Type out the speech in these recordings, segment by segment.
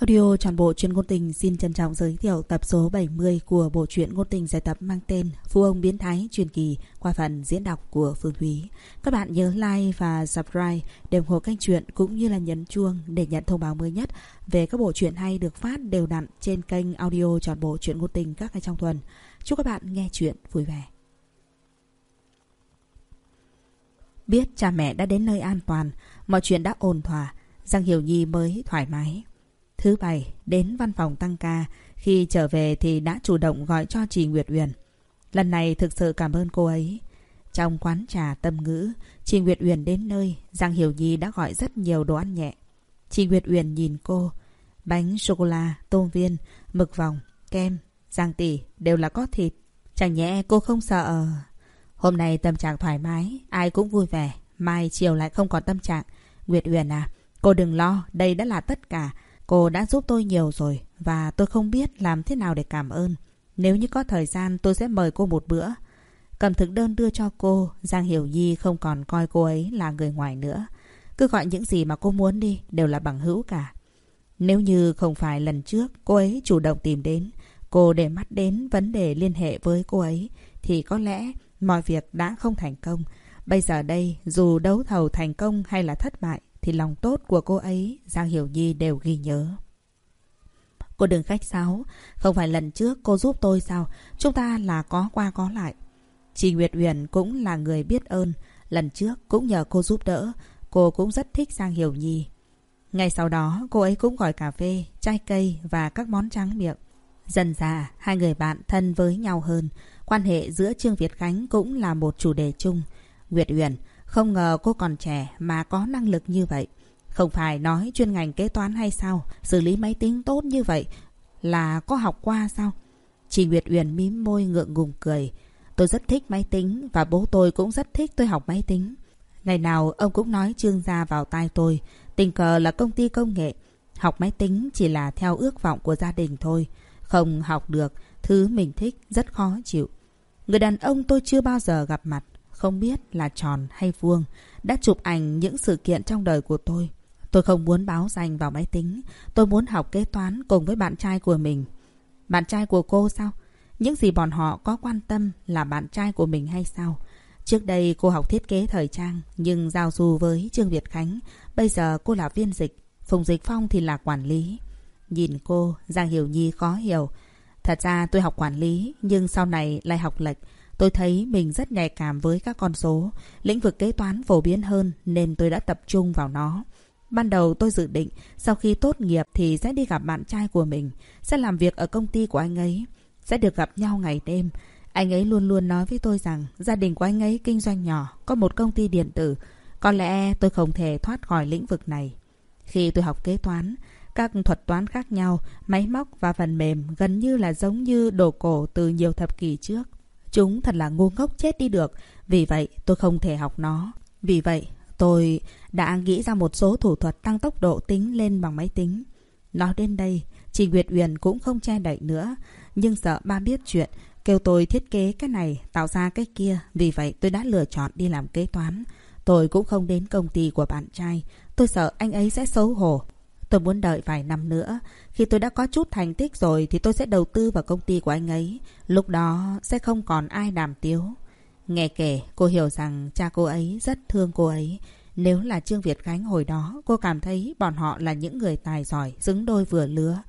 Audio toàn bộ truyện ngôn tình xin trân trọng giới thiệu tập số 70 của bộ truyện ngôn tình giải tập mang tên Phu ông biến thái truyền kỳ qua phần diễn đọc của Phương Thúy. Các bạn nhớ like và subscribe để ủng hộ kênh truyện cũng như là nhấn chuông để nhận thông báo mới nhất về các bộ truyện hay được phát đều đặn trên kênh audio toàn bộ truyện ngôn tình các ngày trong tuần. Chúc các bạn nghe truyện vui vẻ. Biết cha mẹ đã đến nơi an toàn, mọi chuyện đã ổn thỏa, Giang Hiểu Nhi mới thoải mái. Thứ bảy, đến văn phòng tăng ca. Khi trở về thì đã chủ động gọi cho chị Nguyệt Uyển. Lần này thực sự cảm ơn cô ấy. Trong quán trà tâm ngữ, chị Nguyệt Uyển đến nơi, Giang Hiểu Nhi đã gọi rất nhiều đồ ăn nhẹ. Chị Nguyệt Uyển nhìn cô, bánh sô-cô-la, tôm viên, mực vòng, kem, giang tỷ đều là có thịt. Chẳng nhẽ cô không sợ... Hôm nay tâm trạng thoải mái, ai cũng vui vẻ. Mai chiều lại không còn tâm trạng. Nguyệt Uyển à, cô đừng lo, đây đã là tất cả. Cô đã giúp tôi nhiều rồi và tôi không biết làm thế nào để cảm ơn. Nếu như có thời gian tôi sẽ mời cô một bữa. Cầm thực đơn đưa cho cô, Giang Hiểu Nhi không còn coi cô ấy là người ngoài nữa. Cứ gọi những gì mà cô muốn đi, đều là bằng hữu cả. Nếu như không phải lần trước cô ấy chủ động tìm đến, cô để mắt đến vấn đề liên hệ với cô ấy, thì có lẽ mọi việc đã không thành công. Bây giờ đây, dù đấu thầu thành công hay là thất bại, thì lòng tốt của cô ấy Giang Hiểu Nhi đều ghi nhớ. Cô đừng khách sáo, không phải lần trước cô giúp tôi sao, chúng ta là có qua có lại. Chị Nguyệt Uyển cũng là người biết ơn, lần trước cũng nhờ cô giúp đỡ, cô cũng rất thích Giang Hiểu Nhi. Ngay sau đó, cô ấy cũng gọi cà phê, chai cây và các món trắng miệng. Dần dà, hai người bạn thân với nhau hơn. Quan hệ giữa Trương Việt Khánh cũng là một chủ đề chung. Nguyệt Uyển không ngờ cô còn trẻ mà có năng lực như vậy. Không phải nói chuyên ngành kế toán hay sao? Xử lý máy tính tốt như vậy là có học qua sao? Chị Nguyệt Uyển mím môi ngượng ngùng cười. Tôi rất thích máy tính và bố tôi cũng rất thích tôi học máy tính. Ngày nào ông cũng nói trương gia vào tai tôi. Tình cờ là công ty công nghệ. Học máy tính chỉ là theo ước vọng của gia đình thôi. Không học được, thứ mình thích rất khó chịu. Người đàn ông tôi chưa bao giờ gặp mặt không biết là tròn hay vuông, đã chụp ảnh những sự kiện trong đời của tôi. Tôi không muốn báo danh vào máy tính, tôi muốn học kế toán cùng với bạn trai của mình. Bạn trai của cô sao? Những gì bọn họ có quan tâm là bạn trai của mình hay sao? Trước đây cô học thiết kế thời trang, nhưng giao du với Trương Việt Khánh, bây giờ cô là viên dịch, Phùng Dịch Phong thì là quản lý. Nhìn cô, Giang Hiểu Nhi khó hiểu. Thật ra tôi học quản lý, nhưng sau này lại học lệch. Tôi thấy mình rất nhạy cảm với các con số. Lĩnh vực kế toán phổ biến hơn nên tôi đã tập trung vào nó. Ban đầu tôi dự định sau khi tốt nghiệp thì sẽ đi gặp bạn trai của mình, sẽ làm việc ở công ty của anh ấy, sẽ được gặp nhau ngày đêm. Anh ấy luôn luôn nói với tôi rằng gia đình của anh ấy kinh doanh nhỏ, có một công ty điện tử. Có lẽ tôi không thể thoát khỏi lĩnh vực này. Khi tôi học kế toán, các thuật toán khác nhau, máy móc và phần mềm gần như là giống như đồ cổ từ nhiều thập kỷ trước. Chúng thật là ngu ngốc chết đi được. Vì vậy tôi không thể học nó. Vì vậy tôi đã nghĩ ra một số thủ thuật tăng tốc độ tính lên bằng máy tính. Nói đến đây, chị Nguyệt Uyển cũng không che đậy nữa. Nhưng sợ ba biết chuyện, kêu tôi thiết kế cái này, tạo ra cái kia. Vì vậy tôi đã lựa chọn đi làm kế toán. Tôi cũng không đến công ty của bạn trai. Tôi sợ anh ấy sẽ xấu hổ. Tôi muốn đợi vài năm nữa. Khi tôi đã có chút thành tích rồi thì tôi sẽ đầu tư vào công ty của anh ấy. Lúc đó sẽ không còn ai đàm tiếu. Nghe kể, cô hiểu rằng cha cô ấy rất thương cô ấy. Nếu là Trương Việt Khánh hồi đó, cô cảm thấy bọn họ là những người tài giỏi, xứng đôi vừa lứa.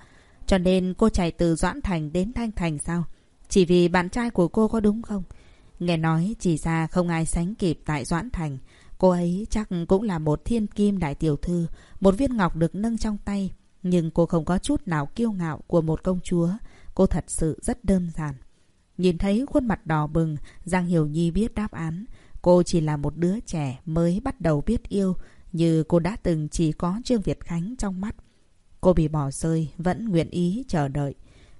Cho nên cô chạy từ Doãn Thành đến Thanh Thành sao? Chỉ vì bạn trai của cô có đúng không? Nghe nói chỉ ra không ai sánh kịp tại Doãn Thành. Cô ấy chắc cũng là một thiên kim đại tiểu thư, một viên ngọc được nâng trong tay. Nhưng cô không có chút nào kiêu ngạo của một công chúa. Cô thật sự rất đơn giản. Nhìn thấy khuôn mặt đỏ bừng, Giang Hiểu Nhi biết đáp án. Cô chỉ là một đứa trẻ mới bắt đầu biết yêu, như cô đã từng chỉ có Trương Việt Khánh trong mắt. Cô bị bỏ rơi, vẫn nguyện ý chờ đợi.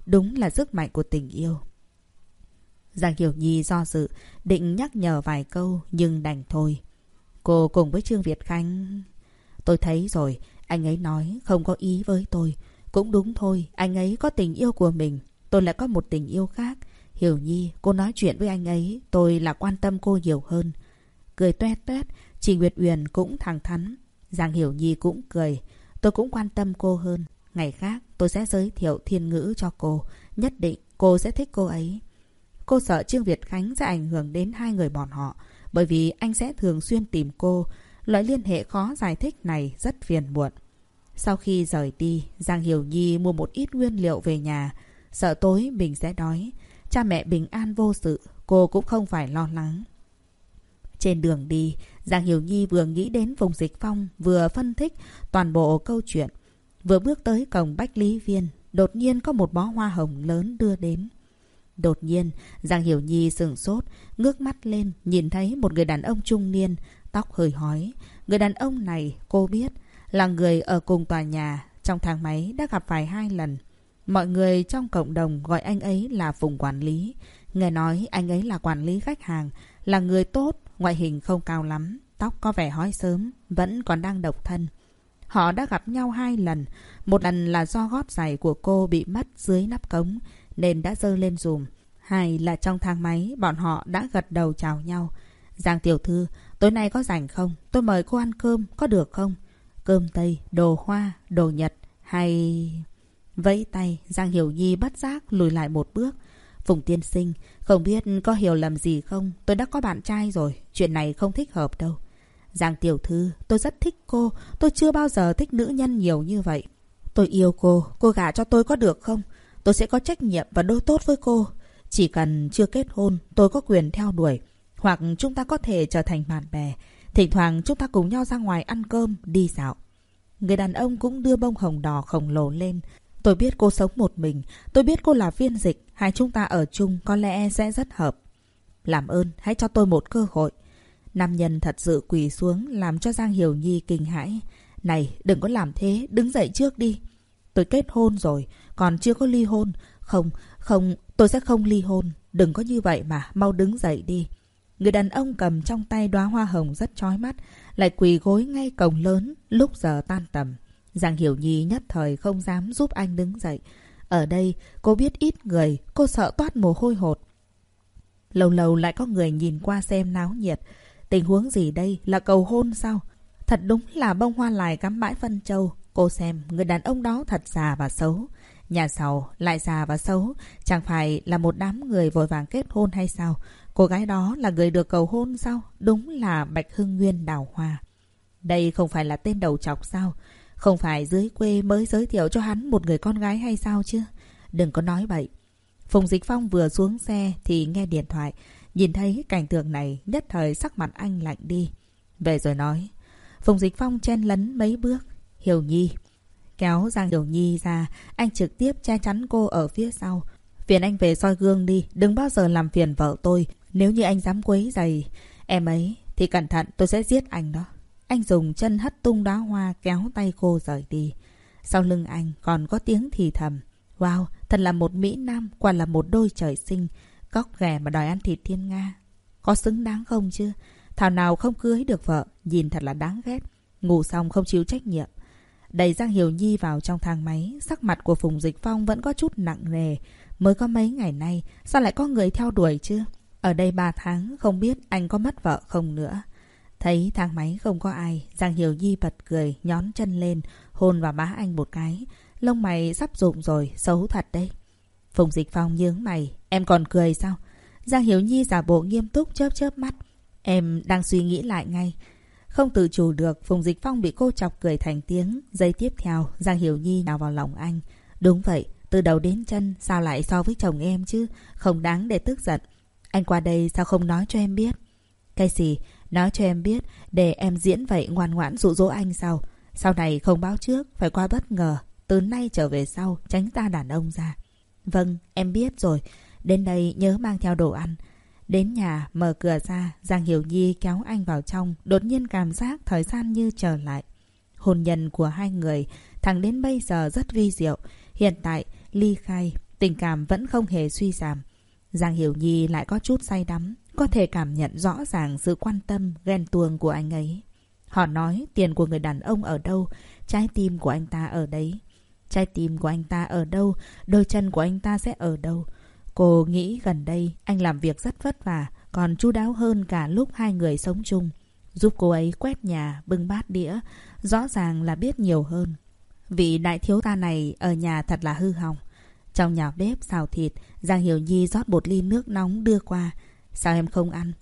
Đúng là sức mạnh của tình yêu. Giang Hiểu Nhi do dự, định nhắc nhở vài câu, nhưng đành thôi. Cô cùng với Trương Việt Khánh... Tôi thấy rồi, anh ấy nói không có ý với tôi. Cũng đúng thôi, anh ấy có tình yêu của mình. Tôi lại có một tình yêu khác. Hiểu Nhi, cô nói chuyện với anh ấy, tôi là quan tâm cô nhiều hơn. Cười tuét tuét, chị Nguyệt Uyển cũng thẳng thắn. Giang Hiểu Nhi cũng cười. Tôi cũng quan tâm cô hơn. Ngày khác tôi sẽ giới thiệu thiên ngữ cho cô. Nhất định cô sẽ thích cô ấy. Cô sợ Trương Việt Khánh sẽ ảnh hưởng đến hai người bọn họ. Bởi vì anh sẽ thường xuyên tìm cô. Loại liên hệ khó giải thích này rất phiền muộn. Sau khi rời đi, Giang Hiểu Nhi mua một ít nguyên liệu về nhà. Sợ tối mình sẽ đói. Cha mẹ bình an vô sự, cô cũng không phải lo lắng. Trên đường đi, Giang Hiểu Nhi vừa nghĩ đến vùng dịch phong, vừa phân tích toàn bộ câu chuyện. Vừa bước tới cổng Bách Lý Viên, đột nhiên có một bó hoa hồng lớn đưa đến. Đột nhiên, Giang Hiểu Nhi sừng sốt, ngước mắt lên, nhìn thấy một người đàn ông trung niên, tóc hơi hói. Người đàn ông này, cô biết, là người ở cùng tòa nhà, trong thang máy đã gặp phải hai lần. Mọi người trong cộng đồng gọi anh ấy là Phùng Quản lý. Nghe nói anh ấy là quản lý khách hàng, là người tốt, ngoại hình không cao lắm, tóc có vẻ hói sớm, vẫn còn đang độc thân. Họ đã gặp nhau hai lần. Một lần là do gót giày của cô bị mất dưới nắp cống nên đã dơ lên dùm. Hai là trong thang máy bọn họ đã gật đầu chào nhau. Giang tiểu thư, tối nay có rảnh không? Tôi mời cô ăn cơm, có được không? Cơm Tây, đồ hoa, đồ Nhật hay... Vẫy tay, Giang Hiểu Nhi bất giác lùi lại một bước. Phùng tiên sinh, không biết có hiểu lầm gì không? Tôi đã có bạn trai rồi, chuyện này không thích hợp đâu. Giang tiểu thư, tôi rất thích cô, tôi chưa bao giờ thích nữ nhân nhiều như vậy. Tôi yêu cô, cô gả cho tôi có được không? Tôi sẽ có trách nhiệm và đối tốt với cô. Chỉ cần chưa kết hôn, tôi có quyền theo đuổi. Hoặc chúng ta có thể trở thành bạn bè. Thỉnh thoảng chúng ta cùng nhau ra ngoài ăn cơm, đi dạo. Người đàn ông cũng đưa bông hồng đỏ khổng lồ lên. Tôi biết cô sống một mình. Tôi biết cô là viên dịch. Hai chúng ta ở chung có lẽ sẽ rất hợp. Làm ơn, hãy cho tôi một cơ hội. Nam nhân thật sự quỳ xuống làm cho Giang Hiểu Nhi kinh hãi. Này, đừng có làm thế, đứng dậy trước đi. Tôi kết hôn rồi, còn chưa có ly hôn. Không, không, tôi sẽ không ly hôn. Đừng có như vậy mà, mau đứng dậy đi. Người đàn ông cầm trong tay đóa hoa hồng rất chói mắt, lại quỳ gối ngay cổng lớn lúc giờ tan tầm. Giang Hiểu Nhi nhất thời không dám giúp anh đứng dậy. Ở đây, cô biết ít người, cô sợ toát mồ hôi hột. Lâu lâu lại có người nhìn qua xem náo nhiệt. Tình huống gì đây? Là cầu hôn sao? Thật đúng là bông hoa lại cắm bãi phân châu. Cô xem, người đàn ông đó thật già và xấu. Nhà giàu lại già và xấu. Chẳng phải là một đám người vội vàng kết hôn hay sao? Cô gái đó là người được cầu hôn sao? Đúng là Bạch Hưng Nguyên đào hoa. Đây không phải là tên đầu chọc sao? Không phải dưới quê mới giới thiệu cho hắn một người con gái hay sao chứ? Đừng có nói vậy. Phùng Dịch Phong vừa xuống xe thì nghe điện thoại. Nhìn thấy cảnh tượng này, nhất thời sắc mặt anh lạnh đi. Về rồi nói. Phùng Dịch Phong chen lấn mấy bước. Hiểu Nhi. Kéo Giang Hiểu Nhi ra, anh trực tiếp che chắn cô ở phía sau. Phiền anh về soi gương đi, đừng bao giờ làm phiền vợ tôi. Nếu như anh dám quấy giày em ấy, thì cẩn thận tôi sẽ giết anh đó. Anh dùng chân hất tung đá hoa kéo tay cô rời đi. Sau lưng anh còn có tiếng thì thầm. Wow, thật là một Mỹ Nam, quả là một đôi trời sinh. Cóc ghẻ mà đòi ăn thịt thiên Nga. Có xứng đáng không chứ? Thảo nào không cưới được vợ, nhìn thật là đáng ghét. Ngủ xong không chịu trách nhiệm. Đẩy Giang Hiểu Nhi vào trong thang máy, sắc mặt của Phùng Dịch Phong vẫn có chút nặng nề. Mới có mấy ngày nay, sao lại có người theo đuổi chứ? Ở đây ba tháng, không biết anh có mất vợ không nữa. Thấy thang máy không có ai, Giang Hiểu Nhi bật cười, nhón chân lên, hôn vào má anh một cái. Lông mày sắp rụng rồi, xấu thật đấy. Phùng Dịch Phong nhướng mày, em còn cười sao? Giang Hiểu Nhi giả bộ nghiêm túc chớp chớp mắt. Em đang suy nghĩ lại ngay. Không tự chủ được, Phùng Dịch Phong bị cô chọc cười thành tiếng. Giây tiếp theo, Giang Hiểu Nhi nào vào lòng anh. Đúng vậy, từ đầu đến chân, sao lại so với chồng em chứ? Không đáng để tức giận. Anh qua đây sao không nói cho em biết? Cái gì? Nói cho em biết, để em diễn vậy ngoan ngoãn dụ dỗ anh sao? Sau này không báo trước, phải qua bất ngờ. Từ nay trở về sau, tránh ta đàn ông ra. Vâng, em biết rồi. Đến đây nhớ mang theo đồ ăn. Đến nhà, mở cửa ra, Giang Hiểu Nhi kéo anh vào trong, đột nhiên cảm giác thời gian như trở lại. Hôn nhân của hai người, thẳng đến bây giờ rất vi diệu. Hiện tại, ly khai, tình cảm vẫn không hề suy giảm. Giang Hiểu Nhi lại có chút say đắm, có thể cảm nhận rõ ràng sự quan tâm, ghen tuông của anh ấy. Họ nói tiền của người đàn ông ở đâu, trái tim của anh ta ở đấy. Trái tim của anh ta ở đâu, đôi chân của anh ta sẽ ở đâu. Cô nghĩ gần đây anh làm việc rất vất vả, còn chu đáo hơn cả lúc hai người sống chung. Giúp cô ấy quét nhà, bưng bát đĩa, rõ ràng là biết nhiều hơn. Vị đại thiếu ta này ở nhà thật là hư hỏng. Trong nhà bếp xào thịt, Giang Hiểu Nhi rót một ly nước nóng đưa qua. Sao em không ăn?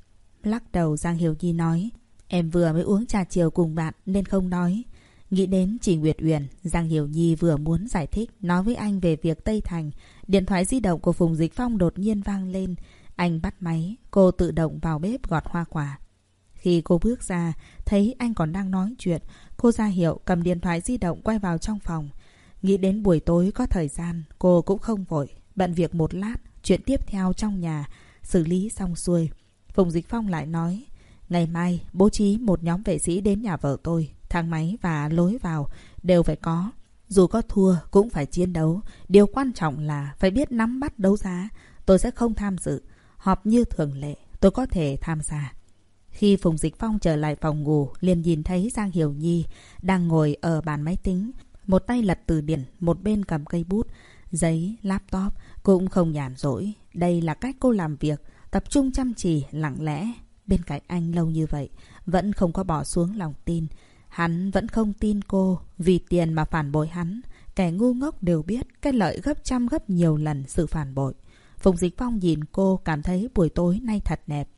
Lắc đầu Giang Hiểu Nhi nói. Em vừa mới uống trà chiều cùng bạn nên không nói. Nghĩ đến chị Nguyệt Uyển, Giang Hiểu Nhi vừa muốn giải thích nói với anh về việc Tây Thành. Điện thoại di động của Phùng Dịch Phong đột nhiên vang lên. Anh bắt máy, cô tự động vào bếp gọt hoa quả. Khi cô bước ra, thấy anh còn đang nói chuyện, cô ra hiệu cầm điện thoại di động quay vào trong phòng. Nghĩ đến buổi tối có thời gian, cô cũng không vội, bận việc một lát, chuyện tiếp theo trong nhà, xử lý xong xuôi. Phùng Dịch Phong lại nói, ngày mai bố trí một nhóm vệ sĩ đến nhà vợ tôi, thang máy và lối vào đều phải có. Dù có thua cũng phải chiến đấu, điều quan trọng là phải biết nắm bắt đấu giá. Tôi sẽ không tham dự, họp như thường lệ, tôi có thể tham gia. Khi Phùng Dịch Phong trở lại phòng ngủ, liền nhìn thấy Giang Hiểu Nhi đang ngồi ở bàn máy tính. Một tay lật từ điển, một bên cầm cây bút, giấy, laptop, cũng không nhàn rỗi. Đây là cách cô làm việc, tập trung chăm chỉ, lặng lẽ. Bên cạnh anh lâu như vậy, vẫn không có bỏ xuống lòng tin. Hắn vẫn không tin cô, vì tiền mà phản bội hắn. Kẻ ngu ngốc đều biết cái lợi gấp trăm gấp nhiều lần sự phản bội. Phùng Dịch Phong nhìn cô cảm thấy buổi tối nay thật đẹp.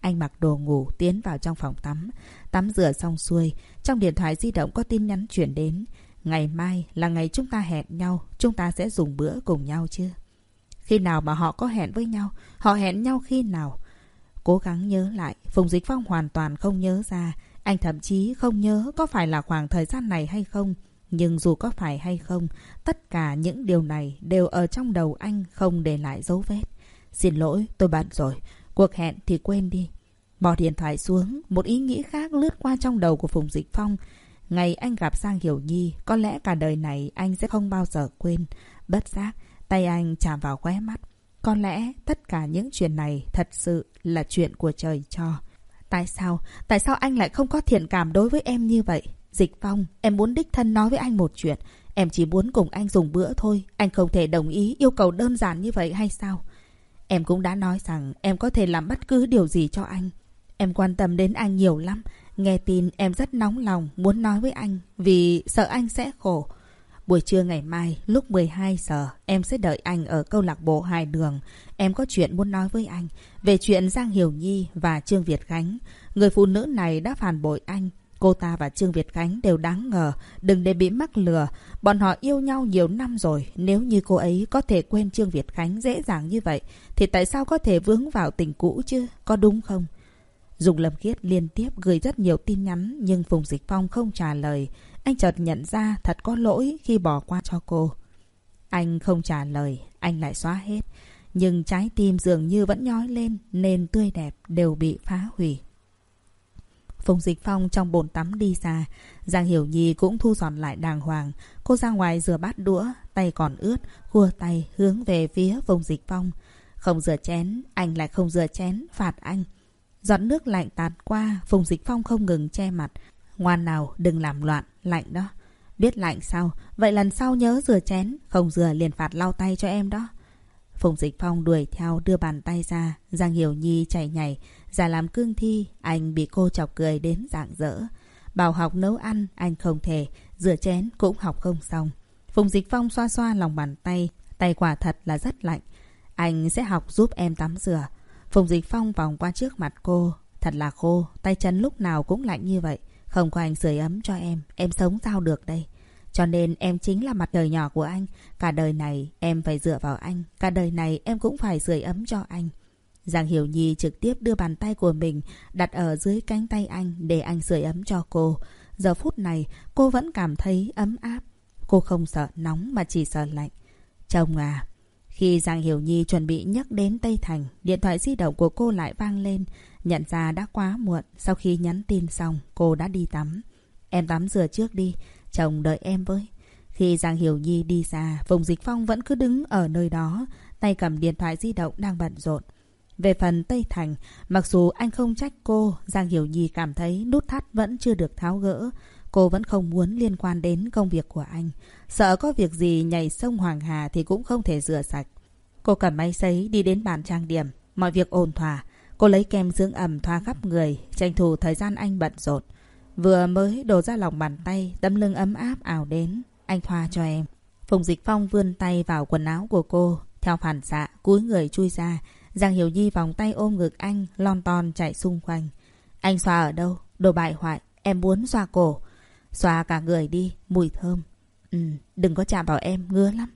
Anh mặc đồ ngủ tiến vào trong phòng tắm. Tắm rửa xong xuôi, trong điện thoại di động có tin nhắn chuyển đến. Ngày mai là ngày chúng ta hẹn nhau, chúng ta sẽ dùng bữa cùng nhau chưa? Khi nào mà họ có hẹn với nhau? Họ hẹn nhau khi nào? Cố gắng nhớ lại, Phùng Dịch Phong hoàn toàn không nhớ ra. Anh thậm chí không nhớ có phải là khoảng thời gian này hay không. Nhưng dù có phải hay không, tất cả những điều này đều ở trong đầu anh không để lại dấu vết. Xin lỗi, tôi bận rồi. Cuộc hẹn thì quên đi. Bỏ điện thoại xuống, một ý nghĩ khác lướt qua trong đầu của Phùng Dịch Phong. Ngày anh gặp Giang Hiểu Nhi, có lẽ cả đời này anh sẽ không bao giờ quên. Bất giác, tay anh chạm vào khóe mắt. Có lẽ tất cả những chuyện này thật sự là chuyện của trời cho. Tại sao? Tại sao anh lại không có thiện cảm đối với em như vậy? Dịch Phong, em muốn đích thân nói với anh một chuyện. Em chỉ muốn cùng anh dùng bữa thôi. Anh không thể đồng ý yêu cầu đơn giản như vậy hay sao? Em cũng đã nói rằng em có thể làm bất cứ điều gì cho anh. Em quan tâm đến anh nhiều lắm. Nghe tin em rất nóng lòng muốn nói với anh vì sợ anh sẽ khổ. Buổi trưa ngày mai, lúc 12 giờ, em sẽ đợi anh ở câu lạc bộ Hai Đường. Em có chuyện muốn nói với anh về chuyện Giang Hiểu Nhi và Trương Việt Khánh. Người phụ nữ này đã phản bội anh. Cô ta và Trương Việt Khánh đều đáng ngờ. Đừng để bị mắc lừa. Bọn họ yêu nhau nhiều năm rồi. Nếu như cô ấy có thể quên Trương Việt Khánh dễ dàng như vậy, thì tại sao có thể vướng vào tình cũ chứ? Có đúng không? Dùng Lâm Khiết liên tiếp gửi rất nhiều tin nhắn, nhưng Phùng Dịch Phong không trả lời. Anh chợt nhận ra thật có lỗi khi bỏ qua cho cô. Anh không trả lời, anh lại xóa hết. Nhưng trái tim dường như vẫn nhói lên nên tươi đẹp đều bị phá hủy. Phùng Dịch Phong trong bồn tắm đi ra. Giang Hiểu Nhi cũng thu dọn lại đàng hoàng. Cô ra ngoài rửa bát đũa, tay còn ướt, khua tay hướng về phía Phùng Dịch Phong. Không rửa chén, anh lại không rửa chén, phạt anh. Giọt nước lạnh tạt qua, Phùng Dịch Phong không ngừng che mặt. Ngoan nào, đừng làm loạn, lạnh đó. Biết lạnh sao? Vậy lần sau nhớ rửa chén, không rửa liền phạt lau tay cho em đó. Phùng Dịch Phong đuổi theo đưa bàn tay ra, Giang Hiểu Nhi chạy nhảy, giả làm cương thi, anh bị cô chọc cười đến rạng rỡ. Bảo học nấu ăn, anh không thể, rửa chén cũng học không xong. Phùng Dịch Phong xoa xoa lòng bàn tay, tay quả thật là rất lạnh. Anh sẽ học giúp em tắm rửa. Phùng Dịch Phong vòng qua trước mặt cô. Thật là khô, tay chân lúc nào cũng lạnh như vậy. Không có anh sưởi ấm cho em, em sống sao được đây? Cho nên em chính là mặt đời nhỏ của anh. Cả đời này em phải dựa vào anh. Cả đời này em cũng phải sưởi ấm cho anh. Giang Hiểu Nhi trực tiếp đưa bàn tay của mình đặt ở dưới cánh tay anh để anh sưởi ấm cho cô. Giờ phút này cô vẫn cảm thấy ấm áp. Cô không sợ nóng mà chỉ sợ lạnh. Chồng à, khi Giang Hiểu Nhi chuẩn bị nhắc đến Tây Thành, điện thoại di động của cô lại vang lên. Nhận ra đã quá muộn, sau khi nhắn tin xong, cô đã đi tắm. Em tắm rửa trước đi, chồng đợi em với. Khi Giang Hiểu Nhi đi ra, Phùng Dịch Phong vẫn cứ đứng ở nơi đó, tay cầm điện thoại di động đang bận rộn. Về phần Tây Thành, mặc dù anh không trách cô, Giang Hiểu Nhi cảm thấy nút thắt vẫn chưa được tháo gỡ. Cô vẫn không muốn liên quan đến công việc của anh. Sợ có việc gì nhảy sông Hoàng Hà thì cũng không thể rửa sạch. Cô cầm máy sấy đi đến bàn trang điểm. Mọi việc ổn thỏa. Cô lấy kem dưỡng ẩm thoa khắp người, tranh thủ thời gian anh bận rộn. Vừa mới đổ ra lòng bàn tay, tấm lưng ấm áp ảo đến. anh thoa cho em. Phùng Dịch Phong vươn tay vào quần áo của cô. Theo phản xạ, cúi người chui ra. Giang Hiểu Nhi vòng tay ôm ngực anh, lon ton chạy xung quanh. Anh xoa ở đâu? Đồ bại hoại. Em muốn xoa cổ. Xoa cả người đi, mùi thơm. Ừ, đừng có chạm vào em, ngứa lắm.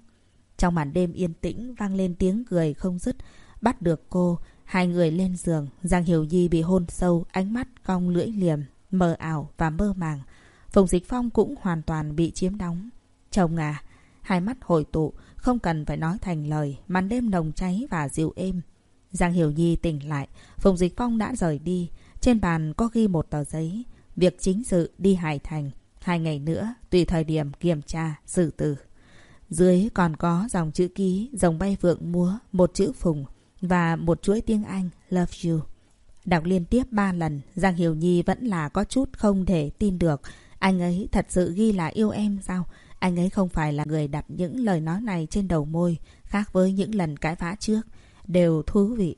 Trong màn đêm yên tĩnh vang lên tiếng cười không dứt. Bắt được cô, hai người lên giường. Giang Hiểu Nhi bị hôn sâu, ánh mắt cong lưỡi liềm, mờ ảo và mơ màng. Phùng Dịch Phong cũng hoàn toàn bị chiếm đóng. Chồng à, hai mắt hồi tụ, không cần phải nói thành lời, màn đêm nồng cháy và dịu êm. Giang Hiểu Nhi tỉnh lại, Phùng Dịch Phong đã rời đi. Trên bàn có ghi một tờ giấy. Việc chính sự đi Hải Thành. Hai ngày nữa, tùy thời điểm kiểm tra, xử tử. Dưới còn có dòng chữ ký, dòng bay vượng múa, một chữ phùng và một chuỗi tiếng Anh, love you. Đọc liên tiếp ba lần, Giang Hiểu Nhi vẫn là có chút không thể tin được. Anh ấy thật sự ghi là yêu em sao? Anh ấy không phải là người đặt những lời nói này trên đầu môi, khác với những lần cãi vã trước. Đều thú vị.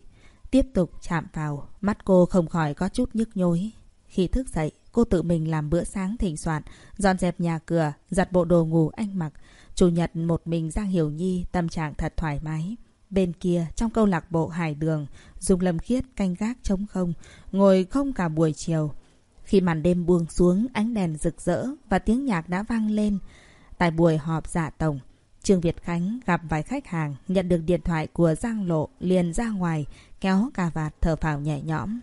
Tiếp tục chạm vào, mắt cô không khỏi có chút nhức nhối. Khi thức dậy, cô tự mình làm bữa sáng thỉnh soạn, dọn dẹp nhà cửa, giặt bộ đồ ngủ anh mặc. Chủ nhật một mình Giang Hiểu Nhi tâm trạng thật thoải mái. Bên kia, trong câu lạc bộ Hải Đường, dùng Lâm Khiết canh gác trống không, ngồi không cả buổi chiều. Khi màn đêm buông xuống, ánh đèn rực rỡ và tiếng nhạc đã vang lên. Tại buổi họp dạ tổng, Trương Việt Khánh gặp vài khách hàng, nhận được điện thoại của Giang Lộ, liền ra ngoài, kéo cà vạt thở phào nhẹ nhõm.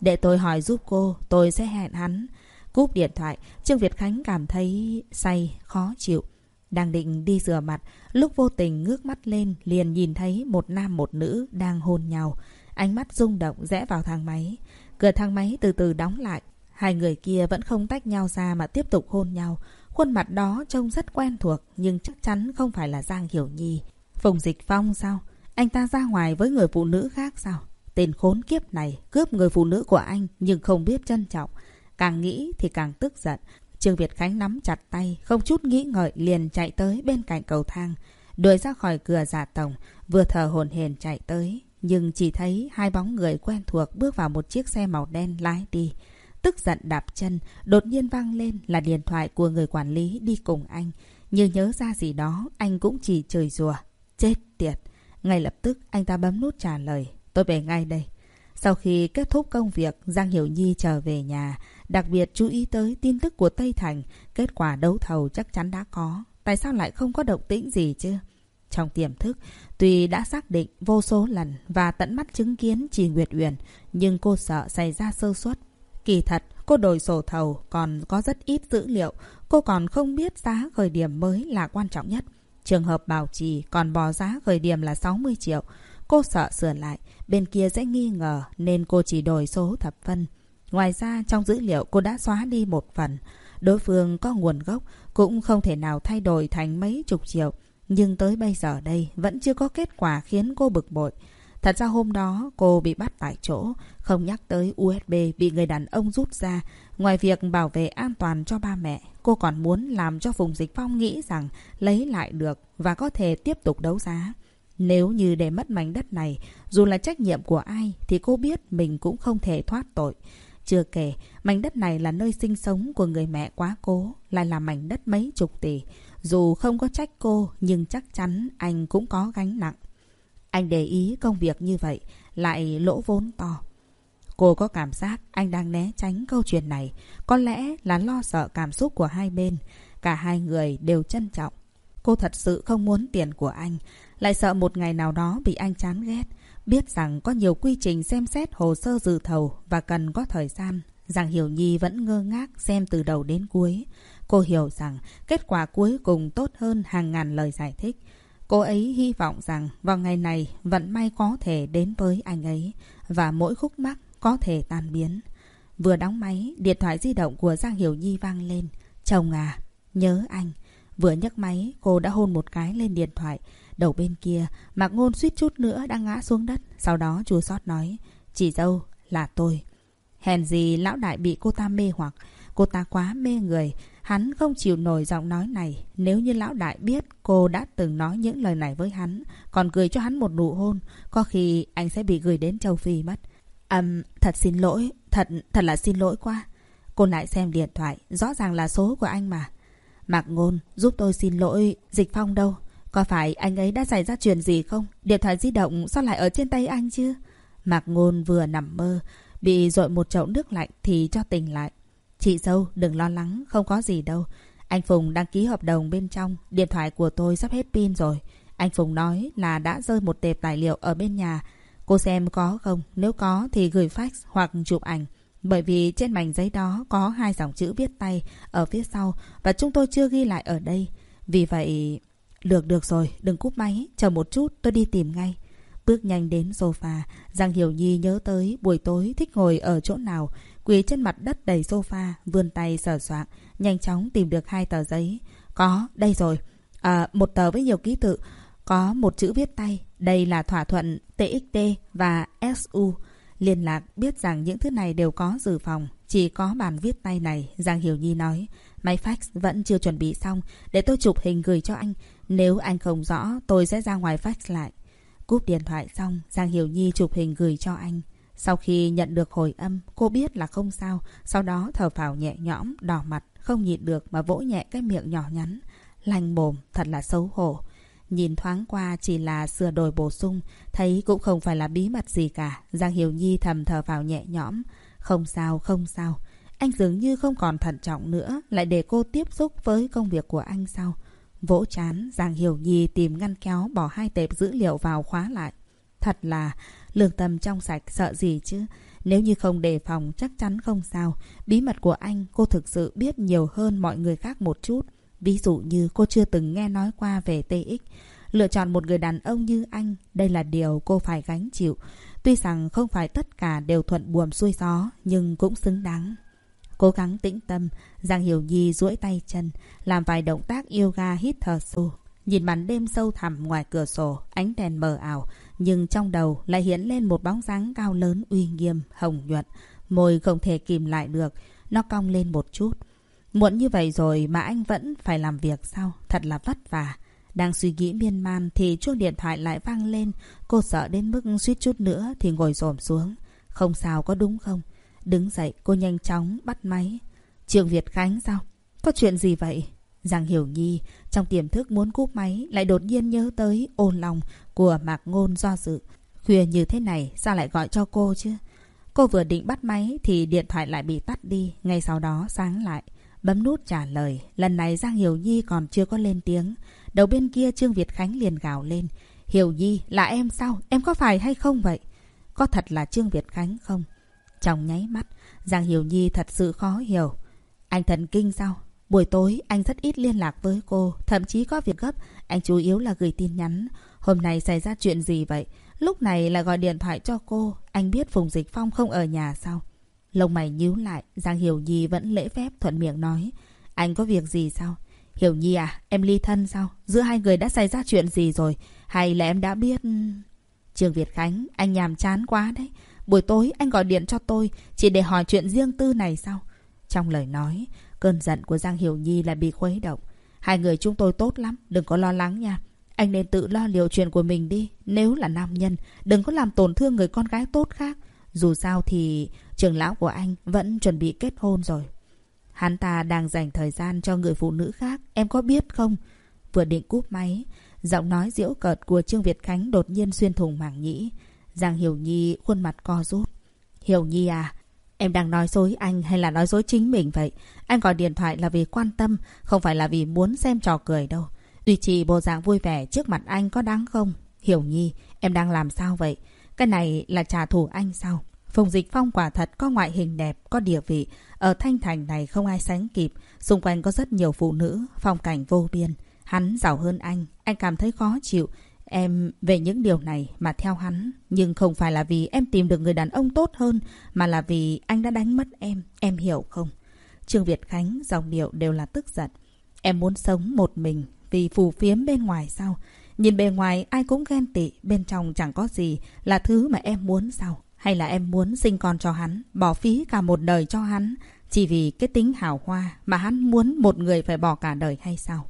Để tôi hỏi giúp cô, tôi sẽ hẹn hắn. Cúp điện thoại, Trương Việt Khánh cảm thấy say, khó chịu. Đang định đi rửa mặt, lúc vô tình ngước mắt lên liền nhìn thấy một nam một nữ đang hôn nhau. Ánh mắt rung động rẽ vào thang máy. Cửa thang máy từ từ đóng lại. Hai người kia vẫn không tách nhau ra mà tiếp tục hôn nhau. Khuôn mặt đó trông rất quen thuộc nhưng chắc chắn không phải là Giang Hiểu Nhi. Phùng Dịch Phong sao? Anh ta ra ngoài với người phụ nữ khác sao? Tên khốn kiếp này cướp người phụ nữ của anh nhưng không biết trân trọng. Càng nghĩ thì càng tức giận. Trương Việt Khánh nắm chặt tay, không chút nghĩ ngợi liền chạy tới bên cạnh cầu thang. Đuổi ra khỏi cửa giả tổng, vừa thở hồn hển chạy tới. Nhưng chỉ thấy hai bóng người quen thuộc bước vào một chiếc xe màu đen lái đi. Tức giận đạp chân, đột nhiên vang lên là điện thoại của người quản lý đi cùng anh. Như nhớ ra gì đó, anh cũng chỉ chửi rủa. Chết tiệt! Ngay lập tức anh ta bấm nút trả lời. Tôi về ngay đây. Sau khi kết thúc công việc, Giang Hiểu Nhi trở về nhà, đặc biệt chú ý tới tin tức của Tây Thành. Kết quả đấu thầu chắc chắn đã có. Tại sao lại không có động tĩnh gì chứ? Trong tiềm thức, tuy đã xác định vô số lần và tận mắt chứng kiến Trì Nguyệt Uyển, nhưng cô sợ xảy ra sơ suất. Kỳ thật, cô đổi sổ thầu còn có rất ít dữ liệu. Cô còn không biết giá khởi điểm mới là quan trọng nhất. Trường hợp bảo trì còn bỏ giá khởi điểm là 60 triệu. Cô sợ sửa lại, bên kia sẽ nghi ngờ nên cô chỉ đổi số thập phân. Ngoài ra, trong dữ liệu cô đã xóa đi một phần. Đối phương có nguồn gốc, cũng không thể nào thay đổi thành mấy chục triệu. Nhưng tới bây giờ đây vẫn chưa có kết quả khiến cô bực bội. Thật ra hôm đó cô bị bắt tại chỗ, không nhắc tới USB bị người đàn ông rút ra. Ngoài việc bảo vệ an toàn cho ba mẹ, cô còn muốn làm cho Phùng Dịch Phong nghĩ rằng lấy lại được và có thể tiếp tục đấu giá. Nếu như để mất mảnh đất này, dù là trách nhiệm của ai thì cô biết mình cũng không thể thoát tội. Chưa kể, mảnh đất này là nơi sinh sống của người mẹ quá cố, lại là mảnh đất mấy chục tỷ. Dù không có trách cô, nhưng chắc chắn anh cũng có gánh nặng. Anh để ý công việc như vậy, lại lỗ vốn to. Cô có cảm giác anh đang né tránh câu chuyện này. Có lẽ là lo sợ cảm xúc của hai bên. Cả hai người đều trân trọng. Cô thật sự không muốn tiền của anh. Lại sợ một ngày nào đó bị anh chán ghét. Biết rằng có nhiều quy trình xem xét hồ sơ dự thầu và cần có thời gian. Giang Hiểu Nhi vẫn ngơ ngác xem từ đầu đến cuối. Cô hiểu rằng kết quả cuối cùng tốt hơn hàng ngàn lời giải thích. Cô ấy hy vọng rằng vào ngày này vận may có thể đến với anh ấy và mỗi khúc mắc có thể tan biến. Vừa đóng máy, điện thoại di động của Giang Hiểu Nhi vang lên. Chồng à, nhớ anh. Vừa nhấc máy, cô đã hôn một cái lên điện thoại. Đầu bên kia, Mạc Ngôn suýt chút nữa đã ngã xuống đất. Sau đó chua sót nói, chị dâu là tôi. Hèn gì lão đại bị cô ta mê hoặc. Cô ta quá mê người. Hắn không chịu nổi giọng nói này. Nếu như lão đại biết cô đã từng nói những lời này với hắn, còn gửi cho hắn một nụ hôn, có khi anh sẽ bị gửi đến châu Phi mất. Ừm, thật xin lỗi, thật, thật là xin lỗi quá. Cô lại xem điện thoại, rõ ràng là số của anh mà. Mạc Ngôn, giúp tôi xin lỗi, Dịch Phong đâu? Có phải anh ấy đã xảy ra chuyện gì không? Điện thoại di động sao lại ở trên tay anh chứ? Mạc Ngôn vừa nằm mơ, bị dội một chậu nước lạnh thì cho tỉnh lại. Chị dâu, đừng lo lắng, không có gì đâu. Anh Phùng đăng ký hợp đồng bên trong, điện thoại của tôi sắp hết pin rồi. Anh Phùng nói là đã rơi một tệp tài liệu ở bên nhà. Cô xem có không? Nếu có thì gửi fax hoặc chụp ảnh. Bởi vì trên mảnh giấy đó có hai dòng chữ viết tay ở phía sau và chúng tôi chưa ghi lại ở đây. Vì vậy... Được được rồi, đừng cúp máy, chờ một chút tôi đi tìm ngay. Bước nhanh đến sofa, Giang Hiểu Nhi nhớ tới buổi tối thích ngồi ở chỗ nào, quỳ trên mặt đất đầy sofa, vươn tay sờ soạng, nhanh chóng tìm được hai tờ giấy. Có, đây rồi. À, một tờ với nhiều ký tự, có một chữ viết tay. Đây là thỏa thuận TXT và SU. Liên lạc biết rằng những thứ này đều có dự phòng. Chỉ có bản viết tay này, Giang Hiểu Nhi nói. Máy fax vẫn chưa chuẩn bị xong, để tôi chụp hình gửi cho anh. Nếu anh không rõ, tôi sẽ ra ngoài fax lại. Cúp điện thoại xong, Giang Hiểu Nhi chụp hình gửi cho anh. Sau khi nhận được hồi âm, cô biết là không sao. Sau đó thở phào nhẹ nhõm, đỏ mặt, không nhịn được mà vỗ nhẹ cái miệng nhỏ nhắn. Lành mồm, thật là xấu hổ. Nhìn thoáng qua chỉ là sửa đổi bổ sung, thấy cũng không phải là bí mật gì cả. Giang Hiểu Nhi thầm thở vào nhẹ nhõm. Không sao, không sao. Anh dường như không còn thận trọng nữa, lại để cô tiếp xúc với công việc của anh sao? Vỗ chán, Giang Hiểu Nhi tìm ngăn kéo bỏ hai tệp dữ liệu vào khóa lại. Thật là lương tâm trong sạch sợ gì chứ? Nếu như không đề phòng chắc chắn không sao. Bí mật của anh cô thực sự biết nhiều hơn mọi người khác một chút. Ví dụ như cô chưa từng nghe nói qua về TX. Lựa chọn một người đàn ông như anh, đây là điều cô phải gánh chịu. Tuy rằng không phải tất cả đều thuận buồm xuôi gió, nhưng cũng xứng đáng. Cố gắng tĩnh tâm, Giang Hiểu Nhi duỗi tay chân, làm vài động tác yoga hít thở sâu. Nhìn màn đêm sâu thẳm ngoài cửa sổ, ánh đèn mờ ảo, nhưng trong đầu lại hiện lên một bóng dáng cao lớn uy nghiêm, hồng nhuận. Môi không thể kìm lại được, nó cong lên một chút. Muộn như vậy rồi mà anh vẫn phải làm việc sao? Thật là vất vả. Đang suy nghĩ miên man thì chuông điện thoại lại vang lên. Cô sợ đến mức suýt chút nữa thì ngồi xổm xuống. Không sao có đúng không? Đứng dậy cô nhanh chóng bắt máy. Trường Việt Khánh sao? Có chuyện gì vậy? Giang Hiểu Nhi trong tiềm thức muốn cúp máy lại đột nhiên nhớ tới ôn lòng của Mạc Ngôn do dự. Khuya như thế này sao lại gọi cho cô chứ? Cô vừa định bắt máy thì điện thoại lại bị tắt đi. Ngay sau đó sáng lại. Bấm nút trả lời. Lần này Giang Hiểu Nhi còn chưa có lên tiếng. Đầu bên kia Trương Việt Khánh liền gào lên. Hiểu Nhi là em sao? Em có phải hay không vậy? Có thật là Trương Việt Khánh không? Trong nháy mắt, Giang Hiểu Nhi thật sự khó hiểu. Anh thần kinh sao? Buổi tối anh rất ít liên lạc với cô, thậm chí có việc gấp, anh chủ yếu là gửi tin nhắn. Hôm nay xảy ra chuyện gì vậy? Lúc này lại gọi điện thoại cho cô, anh biết Phùng Dịch Phong không ở nhà sao? Lông mày nhíu lại, Giang Hiểu Nhi vẫn lễ phép thuận miệng nói. Anh có việc gì sao? Hiểu Nhi à, em ly thân sao? Giữa hai người đã xảy ra chuyện gì rồi? Hay là em đã biết... Trường Việt Khánh, anh nhàm chán quá đấy. Buổi tối anh gọi điện cho tôi chỉ để hỏi chuyện riêng tư này sao? Trong lời nói, cơn giận của Giang Hiểu Nhi lại bị khuấy động. Hai người chúng tôi tốt lắm, đừng có lo lắng nha. Anh nên tự lo liệu chuyện của mình đi. Nếu là nam nhân, đừng có làm tổn thương người con gái tốt khác. Dù sao thì trưởng lão của anh vẫn chuẩn bị kết hôn rồi. Hắn ta đang dành thời gian cho người phụ nữ khác, em có biết không? Vừa định cúp máy, giọng nói diễu cợt của Trương Việt Khánh đột nhiên xuyên thùng mảng nhĩ. Giang Hiểu Nhi khuôn mặt co rút. Hiểu Nhi à, em đang nói dối anh hay là nói dối chính mình vậy? Anh gọi điện thoại là vì quan tâm, không phải là vì muốn xem trò cười đâu. Duy trì bộ dạng vui vẻ trước mặt anh có đáng không? Hiểu Nhi, em đang làm sao vậy? Cái này là trả thù anh sao? Phùng Dịch Phong quả thật có ngoại hình đẹp, có địa vị. Ở Thanh Thành này không ai sánh kịp. Xung quanh có rất nhiều phụ nữ, phong cảnh vô biên. Hắn giàu hơn anh, anh cảm thấy khó chịu. Em về những điều này mà theo hắn. Nhưng không phải là vì em tìm được người đàn ông tốt hơn, mà là vì anh đã đánh mất em. Em hiểu không? Trương Việt Khánh, dòng điệu đều là tức giận. Em muốn sống một mình vì phù phiếm bên ngoài sao? Nhìn bề ngoài ai cũng ghen tị, bên trong chẳng có gì là thứ mà em muốn sao? Hay là em muốn sinh con cho hắn, bỏ phí cả một đời cho hắn, chỉ vì cái tính hào hoa mà hắn muốn một người phải bỏ cả đời hay sao?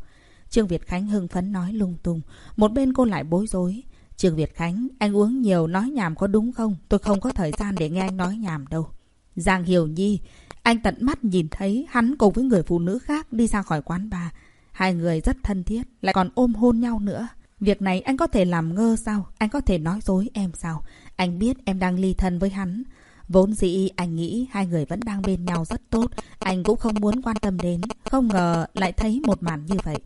Trương Việt Khánh hưng phấn nói lung tung. Một bên cô lại bối rối. Trương Việt Khánh, anh uống nhiều nói nhảm có đúng không? Tôi không có thời gian để nghe anh nói nhảm đâu. Giang Hiểu Nhi, anh tận mắt nhìn thấy hắn cùng với người phụ nữ khác đi ra khỏi quán bà. Hai người rất thân thiết, lại còn ôm hôn nhau nữa. Việc này anh có thể làm ngơ sao? Anh có thể nói dối em sao? Anh biết em đang ly thân với hắn. Vốn dĩ anh nghĩ hai người vẫn đang bên nhau rất tốt. Anh cũng không muốn quan tâm đến. Không ngờ lại thấy một màn như vậy.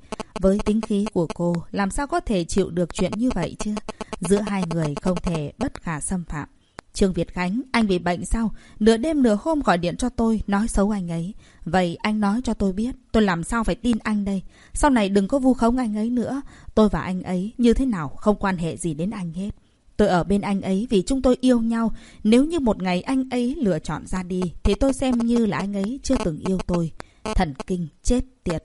Với tính khí của cô, làm sao có thể chịu được chuyện như vậy chứ? Giữa hai người không thể bất khả xâm phạm. Trương Việt Khánh, anh bị bệnh sao? Nửa đêm nửa hôm gọi điện cho tôi, nói xấu anh ấy. Vậy anh nói cho tôi biết, tôi làm sao phải tin anh đây? Sau này đừng có vu khống anh ấy nữa. Tôi và anh ấy như thế nào không quan hệ gì đến anh hết. Tôi ở bên anh ấy vì chúng tôi yêu nhau. Nếu như một ngày anh ấy lựa chọn ra đi, thì tôi xem như là anh ấy chưa từng yêu tôi. Thần kinh, chết tiệt.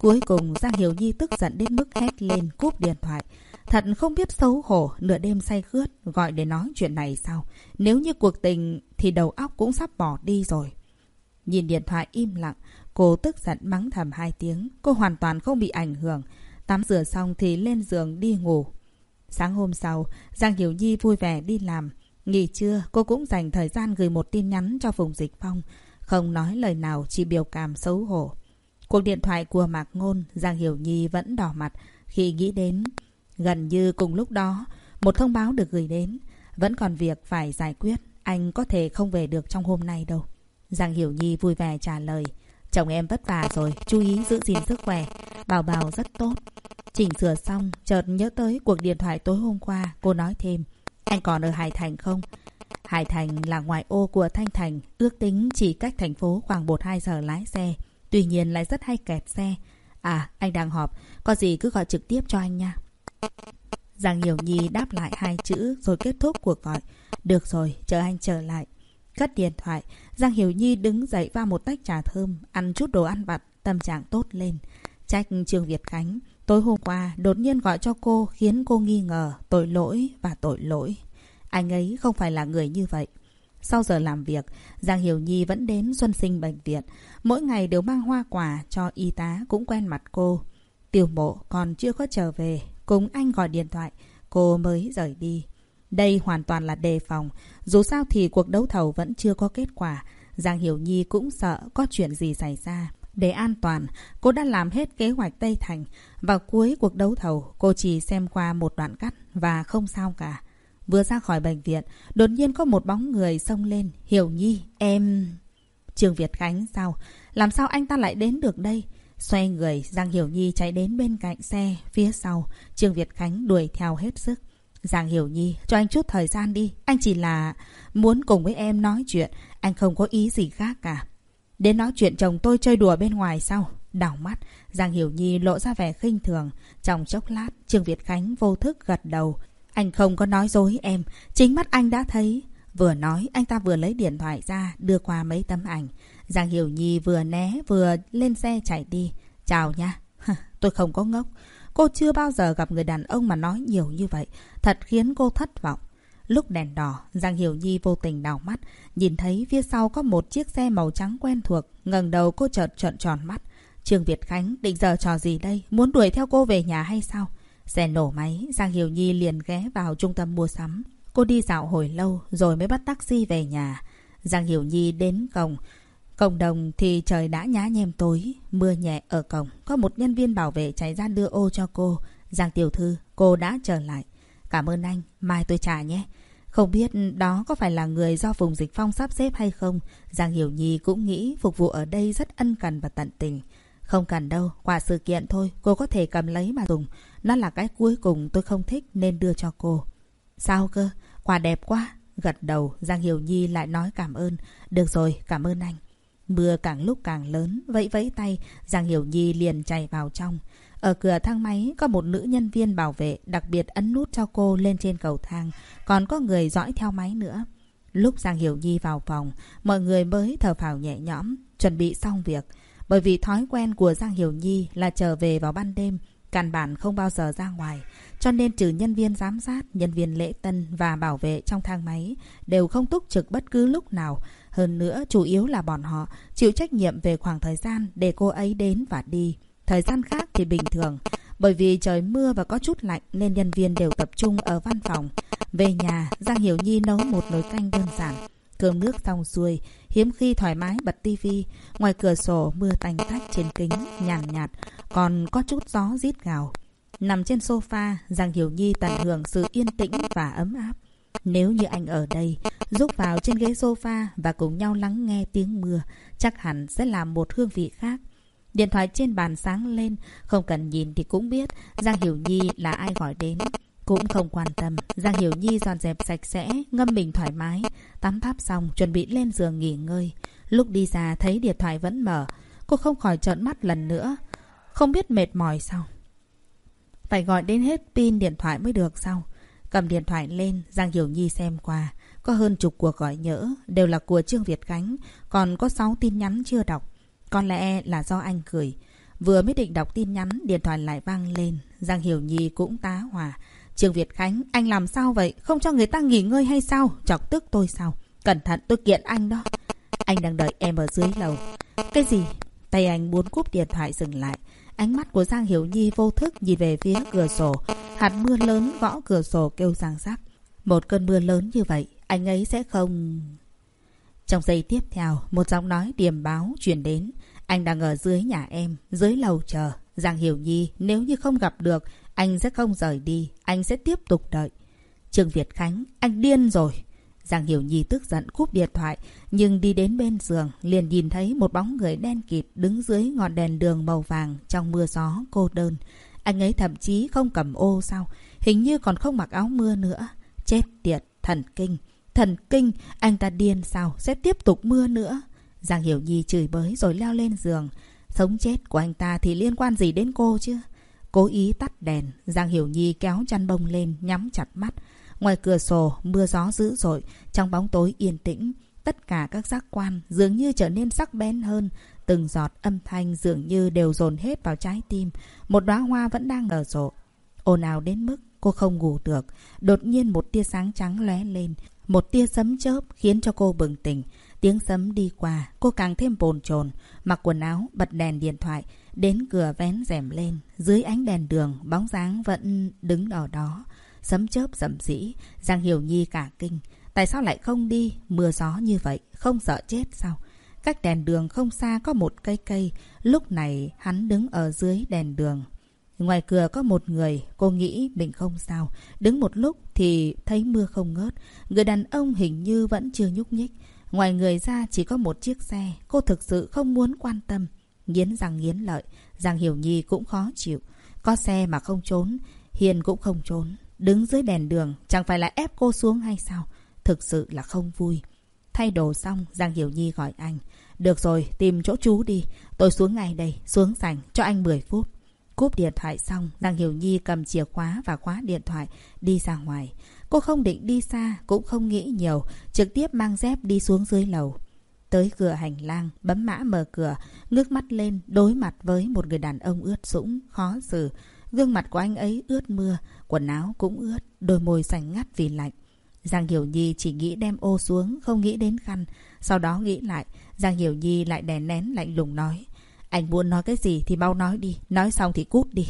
Cuối cùng Giang Hiểu Nhi tức giận đến mức hét lên cúp điện thoại. Thật không biết xấu hổ, nửa đêm say khướt, gọi để nói chuyện này sao? Nếu như cuộc tình thì đầu óc cũng sắp bỏ đi rồi. Nhìn điện thoại im lặng, cô tức giận mắng thầm hai tiếng. Cô hoàn toàn không bị ảnh hưởng. Tắm rửa xong thì lên giường đi ngủ. Sáng hôm sau, Giang Hiểu Nhi vui vẻ đi làm. Nghỉ trưa, cô cũng dành thời gian gửi một tin nhắn cho Phùng Dịch Phong. Không nói lời nào, chỉ biểu cảm xấu hổ. Cuộc điện thoại của Mạc Ngôn, Giang Hiểu Nhi vẫn đỏ mặt khi nghĩ đến. Gần như cùng lúc đó, một thông báo được gửi đến. Vẫn còn việc phải giải quyết. Anh có thể không về được trong hôm nay đâu. Giang Hiểu Nhi vui vẻ trả lời. Chồng em vất vả rồi, chú ý giữ gìn sức khỏe. Bảo bảo rất tốt. Chỉnh sửa xong, chợt nhớ tới cuộc điện thoại tối hôm qua. Cô nói thêm, anh còn ở Hải Thành không? Hải Thành là ngoại ô của Thanh Thành, ước tính chỉ cách thành phố khoảng 1-2 giờ lái xe. Tuy nhiên lại rất hay kẹt xe. À, anh đang họp, có gì cứ gọi trực tiếp cho anh nha. Giang Hiểu Nhi đáp lại hai chữ rồi kết thúc cuộc gọi. Được rồi, chờ anh trở lại. Cất điện thoại, Giang Hiểu Nhi đứng dậy pha một tách trà thơm, ăn chút đồ ăn vặt, tâm trạng tốt lên. Trách Trương Việt Khánh, tối hôm qua đột nhiên gọi cho cô khiến cô nghi ngờ tội lỗi và tội lỗi. Anh ấy không phải là người như vậy. Sau giờ làm việc, Giang Hiểu Nhi vẫn đến Xuân Sinh Bệnh viện. Mỗi ngày đều mang hoa quả cho y tá cũng quen mặt cô. Tiêu mộ còn chưa có trở về, cùng anh gọi điện thoại, cô mới rời đi. Đây hoàn toàn là đề phòng. Dù sao thì cuộc đấu thầu vẫn chưa có kết quả. Giang Hiểu Nhi cũng sợ có chuyện gì xảy ra. Để an toàn, cô đã làm hết kế hoạch Tây Thành. Vào cuối cuộc đấu thầu, cô chỉ xem qua một đoạn cắt và không sao cả. Vừa ra khỏi bệnh viện, đột nhiên có một bóng người xông lên. Hiểu Nhi, em... Trường Việt Khánh sao? Làm sao anh ta lại đến được đây? Xoay người, Giang Hiểu Nhi chạy đến bên cạnh xe, phía sau. Trương Việt Khánh đuổi theo hết sức. Giang Hiểu Nhi, cho anh chút thời gian đi. Anh chỉ là muốn cùng với em nói chuyện. Anh không có ý gì khác cả. Đến nói chuyện chồng tôi chơi đùa bên ngoài sao? Đảo mắt, Giang Hiểu Nhi lộ ra vẻ khinh thường. Trong chốc lát, Trương Việt Khánh vô thức gật đầu. Anh không có nói dối em. Chính mắt anh đã thấy. Vừa nói, anh ta vừa lấy điện thoại ra, đưa qua mấy tấm ảnh. Giang Hiểu Nhi vừa né, vừa lên xe chạy đi. Chào nha. tôi không có ngốc. Cô chưa bao giờ gặp người đàn ông mà nói nhiều như vậy. Thật khiến cô thất vọng. Lúc đèn đỏ, Giang Hiểu Nhi vô tình đào mắt, nhìn thấy phía sau có một chiếc xe màu trắng quen thuộc, ngẩng đầu cô chợt trợn tròn mắt. Trương Việt Khánh định giờ trò gì đây? Muốn đuổi theo cô về nhà hay sao? Xe nổ máy, Giang Hiểu Nhi liền ghé vào trung tâm mua sắm. Cô đi dạo hồi lâu rồi mới bắt taxi về nhà. Giang Hiểu Nhi đến cổng. Cổng đồng thì trời đã nhá nhem tối, mưa nhẹ ở cổng. Có một nhân viên bảo vệ chạy ra đưa ô cho cô. Giang Tiểu Thư, cô đã trở lại. Cảm ơn anh, mai tôi trả nhé. Không biết đó có phải là người do vùng Dịch Phong sắp xếp hay không? Giang Hiểu Nhi cũng nghĩ phục vụ ở đây rất ân cần và tận tình. Không cần đâu, quả sự kiện thôi, cô có thể cầm lấy mà dùng. Nó là cái cuối cùng tôi không thích nên đưa cho cô. Sao cơ? Quà đẹp quá. Gật đầu, Giang Hiểu Nhi lại nói cảm ơn. Được rồi, cảm ơn anh. Mưa càng lúc càng lớn, vẫy vẫy tay, Giang Hiểu Nhi liền chạy vào trong. Ở cửa thang máy có một nữ nhân viên bảo vệ đặc biệt ấn nút cho cô lên trên cầu thang, còn có người dõi theo máy nữa. Lúc Giang Hiểu Nhi vào phòng, mọi người mới thở phào nhẹ nhõm, chuẩn bị xong việc. Bởi vì thói quen của Giang Hiểu Nhi là trở về vào ban đêm, căn bản không bao giờ ra ngoài. Cho nên trừ nhân viên giám sát, nhân viên lễ tân và bảo vệ trong thang máy đều không túc trực bất cứ lúc nào. Hơn nữa, chủ yếu là bọn họ chịu trách nhiệm về khoảng thời gian để cô ấy đến và đi. Thời gian khác thì bình thường. Bởi vì trời mưa và có chút lạnh nên nhân viên đều tập trung ở văn phòng. Về nhà, Giang Hiểu Nhi nấu một nồi canh đơn giản. Cơm nước xong xuôi, hiếm khi thoải mái bật tivi. Ngoài cửa sổ mưa tanh tách trên kính, nhàn nhạt, nhạt, còn có chút gió rít gào. Nằm trên sofa, Giang Hiểu Nhi tận hưởng sự yên tĩnh và ấm áp. Nếu như anh ở đây, rúc vào trên ghế sofa và cùng nhau lắng nghe tiếng mưa, chắc hẳn sẽ là một hương vị khác. Điện thoại trên bàn sáng lên, không cần nhìn thì cũng biết Giang Hiểu Nhi là ai gọi đến. Cũng không quan tâm, Giang Hiểu Nhi dọn dẹp sạch sẽ, ngâm mình thoải mái, tắm tháp xong chuẩn bị lên giường nghỉ ngơi. Lúc đi ra thấy điện thoại vẫn mở, cô không khỏi trợn mắt lần nữa. Không biết mệt mỏi sao? Phải gọi đến hết pin điện thoại mới được sao? Cầm điện thoại lên, Giang Hiểu Nhi xem qua. Có hơn chục cuộc gọi nhỡ, đều là của Trương Việt Khánh, còn có 6 tin nhắn chưa đọc. Có lẽ là do anh cười. Vừa mới định đọc tin nhắn, điện thoại lại vang lên. Giang Hiểu Nhi cũng tá hỏa. Trương Việt Khánh, anh làm sao vậy? Không cho người ta nghỉ ngơi hay sao? Chọc tức tôi sao? Cẩn thận tôi kiện anh đó. Anh đang đợi em ở dưới lầu. Cái gì? Tay anh muốn cúp điện thoại dừng lại. Ánh mắt của Giang Hiểu Nhi vô thức nhìn về phía cửa sổ. Hạt mưa lớn gõ cửa sổ kêu giang rắc Một cơn mưa lớn như vậy, anh ấy sẽ không... Trong giây tiếp theo, một giọng nói điềm báo truyền đến. Anh đang ở dưới nhà em, dưới lầu chờ. Giang Hiểu Nhi, nếu như không gặp được, anh sẽ không rời đi, anh sẽ tiếp tục đợi. Trương Việt Khánh, anh điên rồi. Giang Hiểu Nhi tức giận cúp điện thoại, nhưng đi đến bên giường, liền nhìn thấy một bóng người đen kịt đứng dưới ngọn đèn đường màu vàng trong mưa gió cô đơn. Anh ấy thậm chí không cầm ô sao, hình như còn không mặc áo mưa nữa. Chết tiệt, thần kinh. Thần kinh, anh ta điên sao, sẽ tiếp tục mưa nữa. Giang Hiểu Nhi chửi bới rồi leo lên giường. Sống chết của anh ta thì liên quan gì đến cô chứ? Cố ý tắt đèn, Giang Hiểu Nhi kéo chăn bông lên, nhắm chặt mắt. Ngoài cửa sổ, mưa gió dữ dội, trong bóng tối yên tĩnh. Tất cả các giác quan dường như trở nên sắc bén hơn. Từng giọt âm thanh dường như đều dồn hết vào trái tim. Một đóa hoa vẫn đang nở rộ. Ồn ào đến mức cô không ngủ được. Đột nhiên một tia sáng trắng lóe lên. Một tia sấm chớp khiến cho cô bừng tỉnh. Tiếng sấm đi qua, cô càng thêm bồn chồn Mặc quần áo, bật đèn điện thoại. Đến cửa vén rèm lên. Dưới ánh đèn đường, bóng dáng vẫn đứng ở đó. Sấm chớp rầm rĩ. Giang Hiểu Nhi cả kinh. Tại sao lại không đi? Mưa gió như vậy, không sợ chết sao? Cách đèn đường không xa có một cây cây. Lúc này hắn đứng ở dưới đèn đường. Ngoài cửa có một người, cô nghĩ mình không sao. Đứng một lúc thì thấy mưa không ngớt. Người đàn ông hình như vẫn chưa nhúc nhích. Ngoài người ra chỉ có một chiếc xe. Cô thực sự không muốn quan tâm. Nghiến răng nghiến lợi. Giang Hiểu Nhi cũng khó chịu. Có xe mà không trốn. Hiền cũng không trốn. Đứng dưới đèn đường chẳng phải là ép cô xuống hay sao? Thực sự là không vui. Thay đồ xong, Giang Hiểu Nhi gọi anh. Được rồi, tìm chỗ chú đi. Tôi xuống ngay đây, xuống sảnh, cho anh 10 phút. Cúp điện thoại xong, Giang Hiểu Nhi cầm chìa khóa và khóa điện thoại, đi ra ngoài. Cô không định đi xa, cũng không nghĩ nhiều, trực tiếp mang dép đi xuống dưới lầu. Tới cửa hành lang, bấm mã mở cửa, ngước mắt lên, đối mặt với một người đàn ông ướt sũng, khó xử. Gương mặt của anh ấy ướt mưa, quần áo cũng ướt, đôi môi sành ngắt vì lạnh. Giang Hiểu Nhi chỉ nghĩ đem ô xuống, không nghĩ đến khăn. Sau đó nghĩ lại, Giang Hiểu Nhi lại đè nén lạnh lùng nói. Anh muốn nói cái gì thì mau nói đi, nói xong thì cút đi.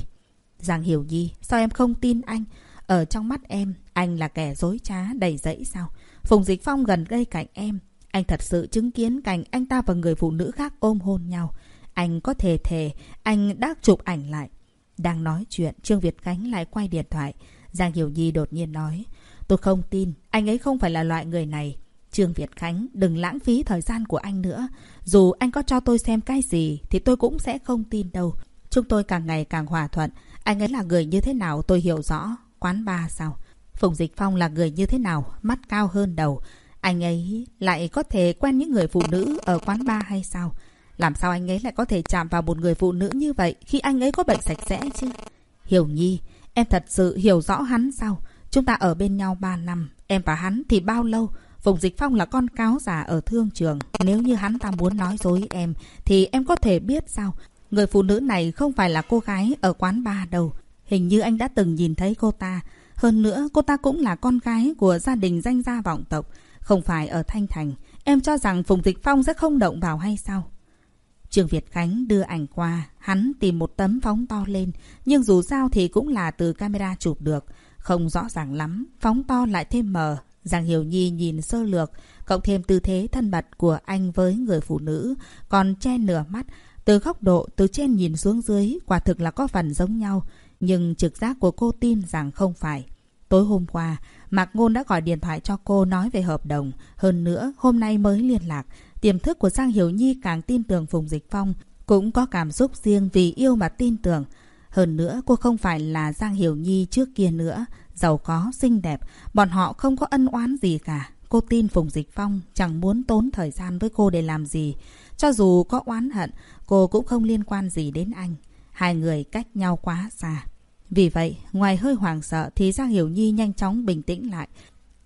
Giang Hiểu Nhi, sao em không tin anh? Ở trong mắt em, anh là kẻ dối trá, đầy dẫy sao? Phùng Dịch Phong gần đây cạnh em. Anh thật sự chứng kiến cảnh anh ta và người phụ nữ khác ôm hôn nhau. Anh có thể thề, anh đã chụp ảnh lại. Đang nói chuyện, Trương Việt Khánh lại quay điện thoại. Giang Hiểu Nhi đột nhiên nói. Tôi không tin, anh ấy không phải là loại người này. Trương Việt Khánh, đừng lãng phí thời gian của anh nữa. Dù anh có cho tôi xem cái gì, thì tôi cũng sẽ không tin đâu. Chúng tôi càng ngày càng hòa thuận. Anh ấy là người như thế nào tôi hiểu rõ. Quán ba sao? Phùng Dịch Phong là người như thế nào? Mắt cao hơn đầu. Anh ấy lại có thể quen những người phụ nữ ở quán ba hay sao? Làm sao anh ấy lại có thể chạm vào một người phụ nữ như vậy khi anh ấy có bệnh sạch sẽ chứ? Hiểu Nhi, em thật sự hiểu rõ hắn sao? Chúng ta ở bên nhau 3 năm, em và hắn thì bao lâu? Phùng Dịch Phong là con cáo già ở thương trường. Nếu như hắn ta muốn nói dối em, thì em có thể biết sao? Người phụ nữ này không phải là cô gái ở quán bar đâu. Hình như anh đã từng nhìn thấy cô ta. Hơn nữa, cô ta cũng là con gái của gia đình danh gia vọng tộc. Không phải ở Thanh Thành. Em cho rằng Phùng Dịch Phong sẽ không động vào hay sao? Trương Việt Khánh đưa ảnh qua, hắn tìm một tấm phóng to lên, nhưng dù sao thì cũng là từ camera chụp được, không rõ ràng lắm, phóng to lại thêm mờ, Giang Hiểu Nhi nhìn sơ lược, cộng thêm tư thế thân mật của anh với người phụ nữ, còn che nửa mắt. Từ góc độ từ trên nhìn xuống dưới, quả thực là có phần giống nhau. Nhưng trực giác của cô tin rằng không phải. Tối hôm qua, Mạc Ngôn đã gọi điện thoại cho cô nói về hợp đồng. Hơn nữa, hôm nay mới liên lạc. Tiềm thức của Giang Hiểu Nhi càng tin tưởng Phùng Dịch Phong. Cũng có cảm xúc riêng vì yêu mà tin tưởng. Hơn nữa, cô không phải là Giang Hiểu Nhi trước kia nữa. Giàu có, xinh đẹp. Bọn họ không có ân oán gì cả. Cô tin Phùng Dịch Phong chẳng muốn tốn thời gian với cô để làm gì. Cho dù có oán hận, cô cũng không liên quan gì đến anh. Hai người cách nhau quá xa. Vì vậy, ngoài hơi hoảng sợ thì Giang Hiểu Nhi nhanh chóng bình tĩnh lại.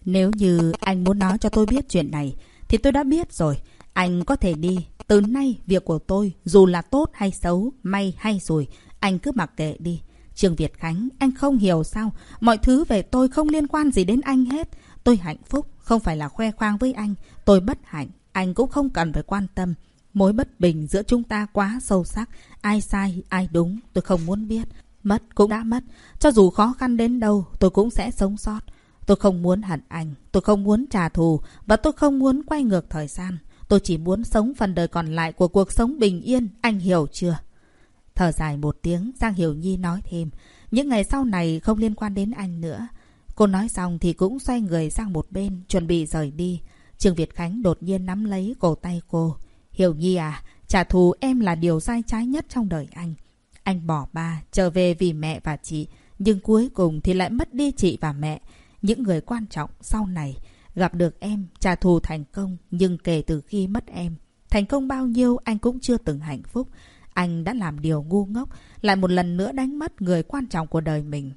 Nếu như anh muốn nói cho tôi biết chuyện này, thì tôi đã biết rồi. Anh có thể đi. Từ nay, việc của tôi, dù là tốt hay xấu, may hay rồi, anh cứ mặc kệ đi. Trương Việt Khánh, anh không hiểu sao. Mọi thứ về tôi không liên quan gì đến anh hết. Tôi hạnh phúc, không phải là khoe khoang với anh. Tôi bất hạnh, anh cũng không cần phải quan tâm. Mối bất bình giữa chúng ta quá sâu sắc. Ai sai, ai đúng, tôi không muốn biết. Mất cũng đã mất. Cho dù khó khăn đến đâu, tôi cũng sẽ sống sót. Tôi không muốn hận anh, tôi không muốn trả thù và tôi không muốn quay ngược thời gian. Tôi chỉ muốn sống phần đời còn lại của cuộc sống bình yên, anh hiểu chưa? Thở dài một tiếng, Giang Hiểu Nhi nói thêm. Những ngày sau này không liên quan đến anh nữa. Cô nói xong thì cũng xoay người sang một bên, chuẩn bị rời đi. Trương Việt Khánh đột nhiên nắm lấy cổ tay cô. Hiểu Nhi à, trả thù em là điều sai trái nhất trong đời anh. Anh bỏ ba, trở về vì mẹ và chị. Nhưng cuối cùng thì lại mất đi chị và mẹ. Những người quan trọng sau này. Gặp được em, trả thù thành công. Nhưng kể từ khi mất em, thành công bao nhiêu anh cũng chưa từng hạnh phúc. Anh đã làm điều ngu ngốc, lại một lần nữa đánh mất người quan trọng của đời mình.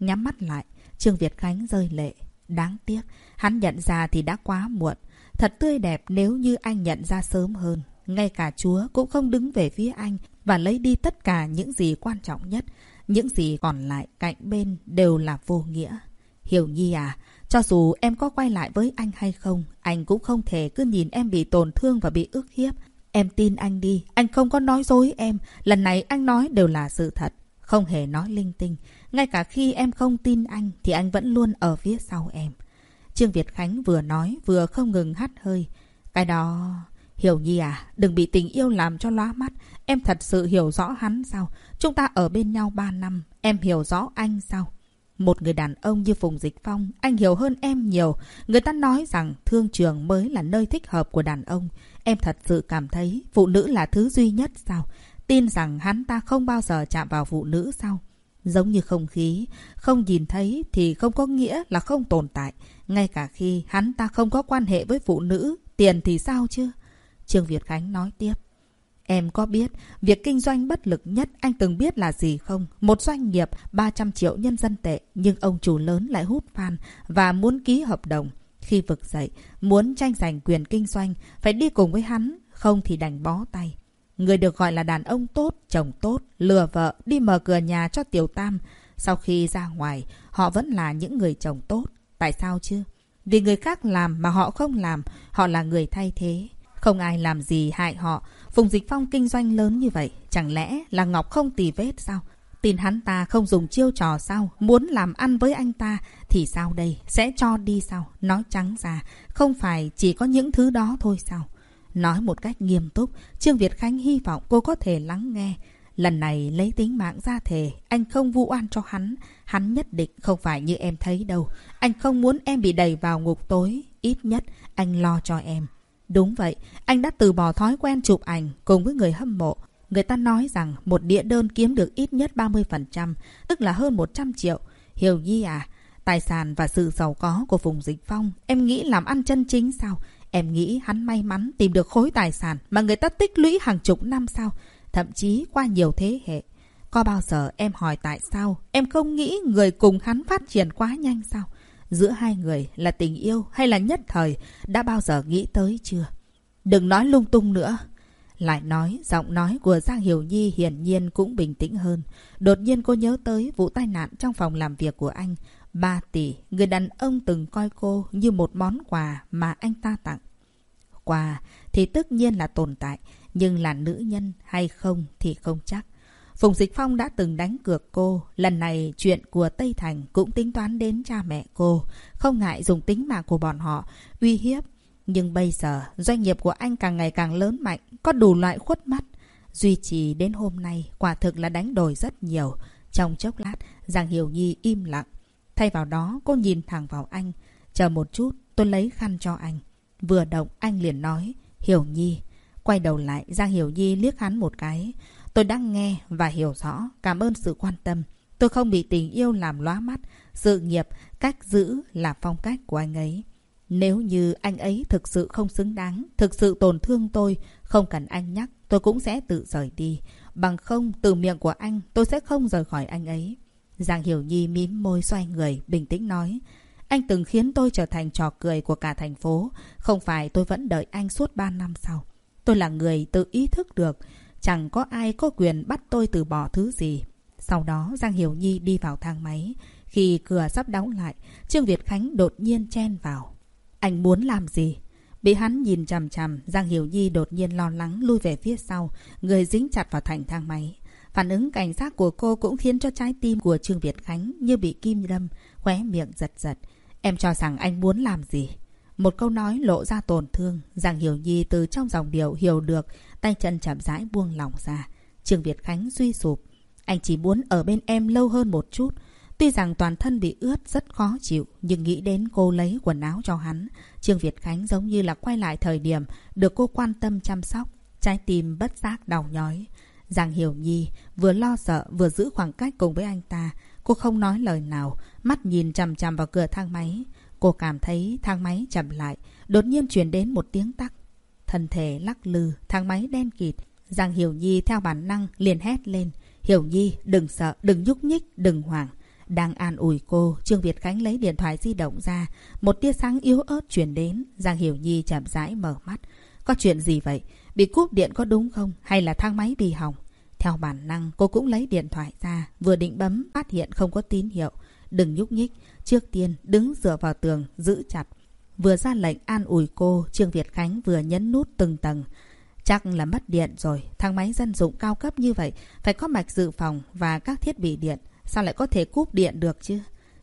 Nhắm mắt lại, Trương Việt Khánh rơi lệ. Đáng tiếc, hắn nhận ra thì đã quá muộn. Thật tươi đẹp nếu như anh nhận ra sớm hơn. Ngay cả Chúa cũng không đứng về phía anh và lấy đi tất cả những gì quan trọng nhất. Những gì còn lại cạnh bên đều là vô nghĩa. Hiểu Nhi à, cho dù em có quay lại với anh hay không, anh cũng không thể cứ nhìn em bị tổn thương và bị ức hiếp. Em tin anh đi, anh không có nói dối em. Lần này anh nói đều là sự thật, không hề nói linh tinh. Ngay cả khi em không tin anh thì anh vẫn luôn ở phía sau em. Trương Việt Khánh vừa nói vừa không ngừng hắt hơi. Cái đó... Hiểu Nhi à, đừng bị tình yêu làm cho lóa mắt. Em thật sự hiểu rõ hắn sao? Chúng ta ở bên nhau 3 năm, em hiểu rõ anh sao? Một người đàn ông như Phùng Dịch Phong, anh hiểu hơn em nhiều. Người ta nói rằng thương trường mới là nơi thích hợp của đàn ông. Em thật sự cảm thấy phụ nữ là thứ duy nhất sao? Tin rằng hắn ta không bao giờ chạm vào phụ nữ sao? Giống như không khí, không nhìn thấy thì không có nghĩa là không tồn tại. Ngay cả khi hắn ta không có quan hệ với phụ nữ, tiền thì sao chứ? Trương Việt Khánh nói tiếp. Em có biết, việc kinh doanh bất lực nhất anh từng biết là gì không? Một doanh nghiệp 300 triệu nhân dân tệ, nhưng ông chủ lớn lại hút fan và muốn ký hợp đồng. Khi vực dậy, muốn tranh giành quyền kinh doanh, phải đi cùng với hắn, không thì đành bó tay. Người được gọi là đàn ông tốt, chồng tốt, lừa vợ, đi mở cửa nhà cho tiểu tam. Sau khi ra ngoài, họ vẫn là những người chồng tốt. Tại sao chứ? Vì người khác làm mà họ không làm, họ là người thay thế. Không ai làm gì hại họ. Phùng Dịch Phong kinh doanh lớn như vậy, chẳng lẽ là Ngọc không tì vết sao? Tin hắn ta không dùng chiêu trò sao? Muốn làm ăn với anh ta thì sao đây? Sẽ cho đi sao? Nói trắng ra, không phải chỉ có những thứ đó thôi sao? Nói một cách nghiêm túc, Trương Việt Khánh hy vọng cô có thể lắng nghe. Lần này lấy tính mạng ra thề, anh không vu oan cho hắn. Hắn nhất định không phải như em thấy đâu. Anh không muốn em bị đẩy vào ngục tối. Ít nhất, anh lo cho em. Đúng vậy, anh đã từ bỏ thói quen chụp ảnh cùng với người hâm mộ. Người ta nói rằng một đĩa đơn kiếm được ít nhất 30%, tức là hơn 100 triệu. Hiểu Nhi à, tài sản và sự giàu có của Phùng Dịch Phong, em nghĩ làm ăn chân chính sao? Em nghĩ hắn may mắn tìm được khối tài sản mà người ta tích lũy hàng chục năm sao? Thậm chí qua nhiều thế hệ. Có bao giờ em hỏi tại sao em không nghĩ người cùng hắn phát triển quá nhanh sao? Giữa hai người là tình yêu hay là nhất thời đã bao giờ nghĩ tới chưa? Đừng nói lung tung nữa. Lại nói, giọng nói của Giang Hiểu Nhi hiển nhiên cũng bình tĩnh hơn. Đột nhiên cô nhớ tới vụ tai nạn trong phòng làm việc của anh. Ba tỷ, người đàn ông từng coi cô như một món quà mà anh ta tặng. Quà thì tất nhiên là tồn tại, nhưng là nữ nhân hay không thì không chắc. Phùng Dịch Phong đã từng đánh cược cô. Lần này chuyện của Tây Thành cũng tính toán đến cha mẹ cô. Không ngại dùng tính mạng của bọn họ, uy hiếp. Nhưng bây giờ, doanh nghiệp của anh càng ngày càng lớn mạnh, có đủ loại khuất mắt. Duy trì đến hôm nay, quả thực là đánh đổi rất nhiều. Trong chốc lát, Giang Hiểu Nhi im lặng. Thay vào đó, cô nhìn thẳng vào anh. Chờ một chút, tôi lấy khăn cho anh. Vừa động, anh liền nói, Hiểu Nhi. Quay đầu lại, Giang Hiểu Nhi liếc hắn một cái. Tôi đang nghe và hiểu rõ. Cảm ơn sự quan tâm. Tôi không bị tình yêu làm lóa mắt. Sự nghiệp, cách giữ là phong cách của anh ấy. Nếu như anh ấy thực sự không xứng đáng, thực sự tổn thương tôi, không cần anh nhắc, tôi cũng sẽ tự rời đi. Bằng không, từ miệng của anh, tôi sẽ không rời khỏi anh ấy. Giang Hiểu Nhi mím môi xoay người, bình tĩnh nói. Anh từng khiến tôi trở thành trò cười của cả thành phố. Không phải tôi vẫn đợi anh suốt 3 năm sau. Tôi là người tự ý thức được. Chẳng có ai có quyền bắt tôi từ bỏ thứ gì. Sau đó Giang Hiểu Nhi đi vào thang máy. Khi cửa sắp đóng lại, Trương Việt Khánh đột nhiên chen vào. Anh muốn làm gì? Bị hắn nhìn chằm chằm, Giang Hiểu Nhi đột nhiên lo lắng lui về phía sau, người dính chặt vào thành thang máy. Phản ứng cảnh giác của cô cũng khiến cho trái tim của Trương Việt Khánh như bị kim đâm, khóe miệng giật giật. Em cho rằng anh muốn làm gì? Một câu nói lộ ra tổn thương, Giang Hiểu Nhi từ trong dòng điệu hiểu được, tay chân chậm rãi buông lỏng ra. Trương Việt Khánh suy sụp. Anh chỉ muốn ở bên em lâu hơn một chút. Tuy rằng toàn thân bị ướt rất khó chịu, nhưng nghĩ đến cô lấy quần áo cho hắn. Trương Việt Khánh giống như là quay lại thời điểm được cô quan tâm chăm sóc. Trái tim bất giác đau nhói. Giang Hiểu Nhi vừa lo sợ vừa giữ khoảng cách cùng với anh ta. Cô không nói lời nào, mắt nhìn chằm chằm vào cửa thang máy. Cô cảm thấy thang máy chậm lại, đột nhiên truyền đến một tiếng tắc. Thân thể lắc lư, thang máy đen kịt. Giang Hiểu Nhi theo bản năng liền hét lên. Hiểu Nhi, đừng sợ, đừng nhúc nhích, đừng hoảng. Đang an ủi cô, Trương Việt Khánh lấy điện thoại di động ra. Một tia sáng yếu ớt truyền đến. Giang Hiểu Nhi chậm rãi mở mắt. Có chuyện gì vậy? Bị cúp điện có đúng không? Hay là thang máy bị hỏng? Theo bản năng, cô cũng lấy điện thoại ra. Vừa định bấm, phát hiện không có tín hiệu. Đừng nhúc nhích. Trước tiên, đứng dựa vào tường, giữ chặt. Vừa ra lệnh an ủi cô, Trương Việt Khánh vừa nhấn nút từng tầng. Chắc là mất điện rồi. Thang máy dân dụng cao cấp như vậy, phải có mạch dự phòng và các thiết bị điện. Sao lại có thể cúp điện được chứ?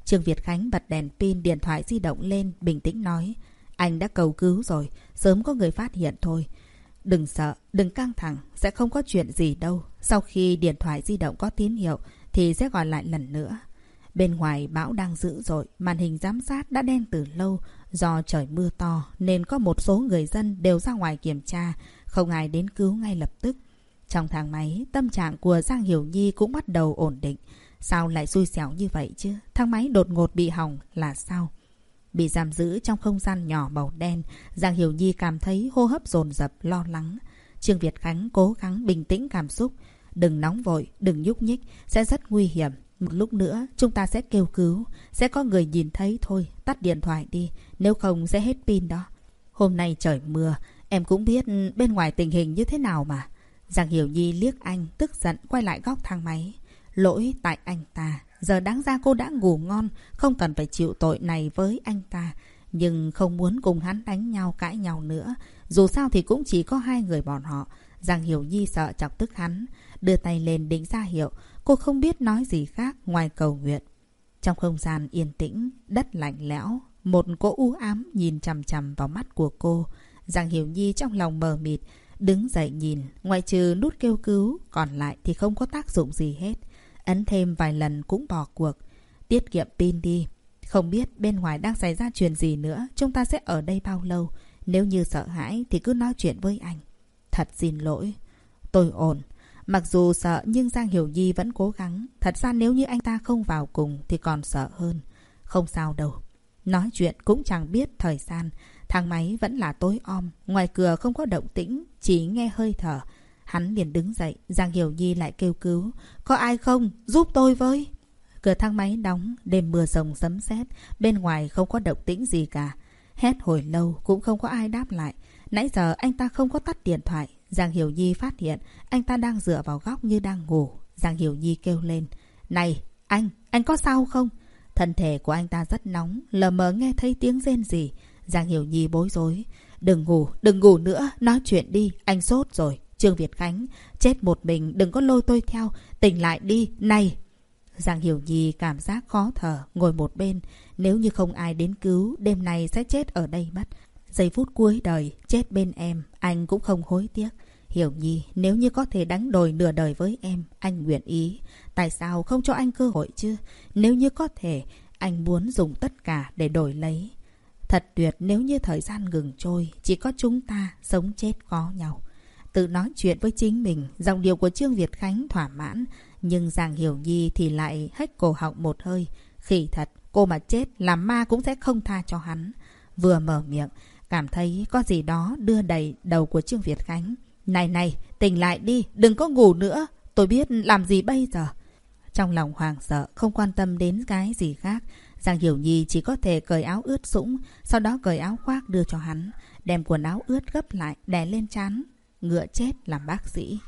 Trương Việt Khánh bật đèn pin điện thoại di động lên, bình tĩnh nói. Anh đã cầu cứu rồi, sớm có người phát hiện thôi. Đừng sợ, đừng căng thẳng, sẽ không có chuyện gì đâu. Sau khi điện thoại di động có tín hiệu thì sẽ gọi lại lần nữa. Bên ngoài bão đang dữ dội, màn hình giám sát đã đen từ lâu. Do trời mưa to nên có một số người dân đều ra ngoài kiểm tra, không ai đến cứu ngay lập tức. Trong thang máy, tâm trạng của Giang Hiểu Nhi cũng bắt đầu ổn định. Sao lại xui xẻo như vậy chứ? Thang máy đột ngột bị hỏng là sao? Bị giam giữ trong không gian nhỏ màu đen, Giang Hiểu Nhi cảm thấy hô hấp dồn dập lo lắng. Trương Việt Khánh cố gắng bình tĩnh cảm xúc. Đừng nóng vội, đừng nhúc nhích, sẽ rất nguy hiểm. Một lúc nữa, chúng ta sẽ kêu cứu. Sẽ có người nhìn thấy thôi, tắt điện thoại đi, nếu không sẽ hết pin đó. Hôm nay trời mưa, em cũng biết bên ngoài tình hình như thế nào mà. Giang Hiểu Nhi liếc anh, tức giận quay lại góc thang máy. Lỗi tại anh ta. Giờ đáng ra cô đã ngủ ngon, không cần phải chịu tội này với anh ta. Nhưng không muốn cùng hắn đánh nhau cãi nhau nữa. Dù sao thì cũng chỉ có hai người bọn họ. Giang Hiểu Nhi sợ chọc tức hắn. Đưa tay lên định ra hiệu. Cô không biết nói gì khác ngoài cầu nguyện. Trong không gian yên tĩnh, đất lạnh lẽo. Một cỗ u ám nhìn chằm chằm vào mắt của cô. Giang Hiểu Nhi trong lòng mờ mịt. Đứng dậy nhìn, ngoại trừ nút kêu cứu, còn lại thì không có tác dụng gì hết. Ấn thêm vài lần cũng bỏ cuộc. Tiết kiệm pin đi. Không biết bên ngoài đang xảy ra chuyện gì nữa. Chúng ta sẽ ở đây bao lâu. Nếu như sợ hãi thì cứ nói chuyện với anh. Thật xin lỗi. Tôi ổn. Mặc dù sợ nhưng Giang Hiểu Nhi vẫn cố gắng. Thật ra nếu như anh ta không vào cùng thì còn sợ hơn. Không sao đâu. Nói chuyện cũng chẳng biết thời gian. Thang máy vẫn là tối om. Ngoài cửa không có động tĩnh. Chỉ nghe hơi thở. Hắn liền đứng dậy, Giang Hiểu Nhi lại kêu cứu. Có ai không? Giúp tôi với. Cửa thang máy đóng, đêm mưa rồng sấm sét bên ngoài không có động tĩnh gì cả. Hét hồi lâu cũng không có ai đáp lại. Nãy giờ anh ta không có tắt điện thoại. Giang Hiểu Nhi phát hiện anh ta đang dựa vào góc như đang ngủ. Giang Hiểu Nhi kêu lên. Này, anh, anh có sao không? Thân thể của anh ta rất nóng, lờ mờ nghe thấy tiếng rên gì. Giang Hiểu Nhi bối rối. Đừng ngủ, đừng ngủ nữa, nói chuyện đi, anh sốt rồi. Trương Việt Khánh, chết một mình, đừng có lôi tôi theo. Tỉnh lại đi, này! Giang Hiểu Nhi cảm giác khó thở, ngồi một bên. Nếu như không ai đến cứu, đêm nay sẽ chết ở đây mất. Giây phút cuối đời, chết bên em, anh cũng không hối tiếc. Hiểu Nhi, nếu như có thể đánh đổi nửa đời với em, anh nguyện ý. Tại sao không cho anh cơ hội chứ? Nếu như có thể, anh muốn dùng tất cả để đổi lấy. Thật tuyệt nếu như thời gian ngừng trôi, chỉ có chúng ta sống chết có nhau. Tự nói chuyện với chính mình, dòng điệu của Trương Việt Khánh thỏa mãn, nhưng Giang Hiểu Nhi thì lại hách cổ họng một hơi. Khỉ thật, cô mà chết, làm ma cũng sẽ không tha cho hắn. Vừa mở miệng, cảm thấy có gì đó đưa đầy đầu của Trương Việt Khánh. Này này, tỉnh lại đi, đừng có ngủ nữa, tôi biết làm gì bây giờ. Trong lòng hoàng sợ, không quan tâm đến cái gì khác. Giang Hiểu Nhi chỉ có thể cởi áo ướt sũng, sau đó cởi áo khoác đưa cho hắn, đem quần áo ướt gấp lại, đè lên chán. Ngựa chết làm bác sĩ.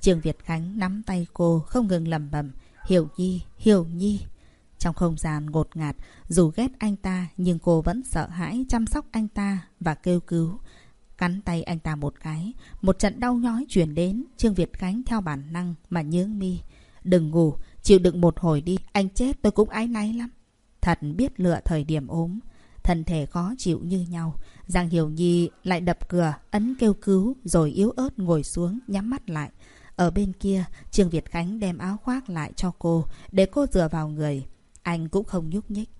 Trương Việt Khánh nắm tay cô, không ngừng lẩm bẩm Hiểu Nhi, Hiểu Nhi. Trong không gian ngột ngạt, dù ghét anh ta, nhưng cô vẫn sợ hãi chăm sóc anh ta và kêu cứu. Cắn tay anh ta một cái, một trận đau nhói chuyển đến, Trương Việt Khánh theo bản năng mà nhướng mi. Đừng ngủ, chịu đựng một hồi đi, anh chết tôi cũng ái náy lắm. Thật biết lựa thời điểm ốm. Thân thể khó chịu như nhau. Giang Hiểu Nhi lại đập cửa, ấn kêu cứu, rồi yếu ớt ngồi xuống, nhắm mắt lại. Ở bên kia, Trương Việt Khánh đem áo khoác lại cho cô, để cô dựa vào người. Anh cũng không nhúc nhích.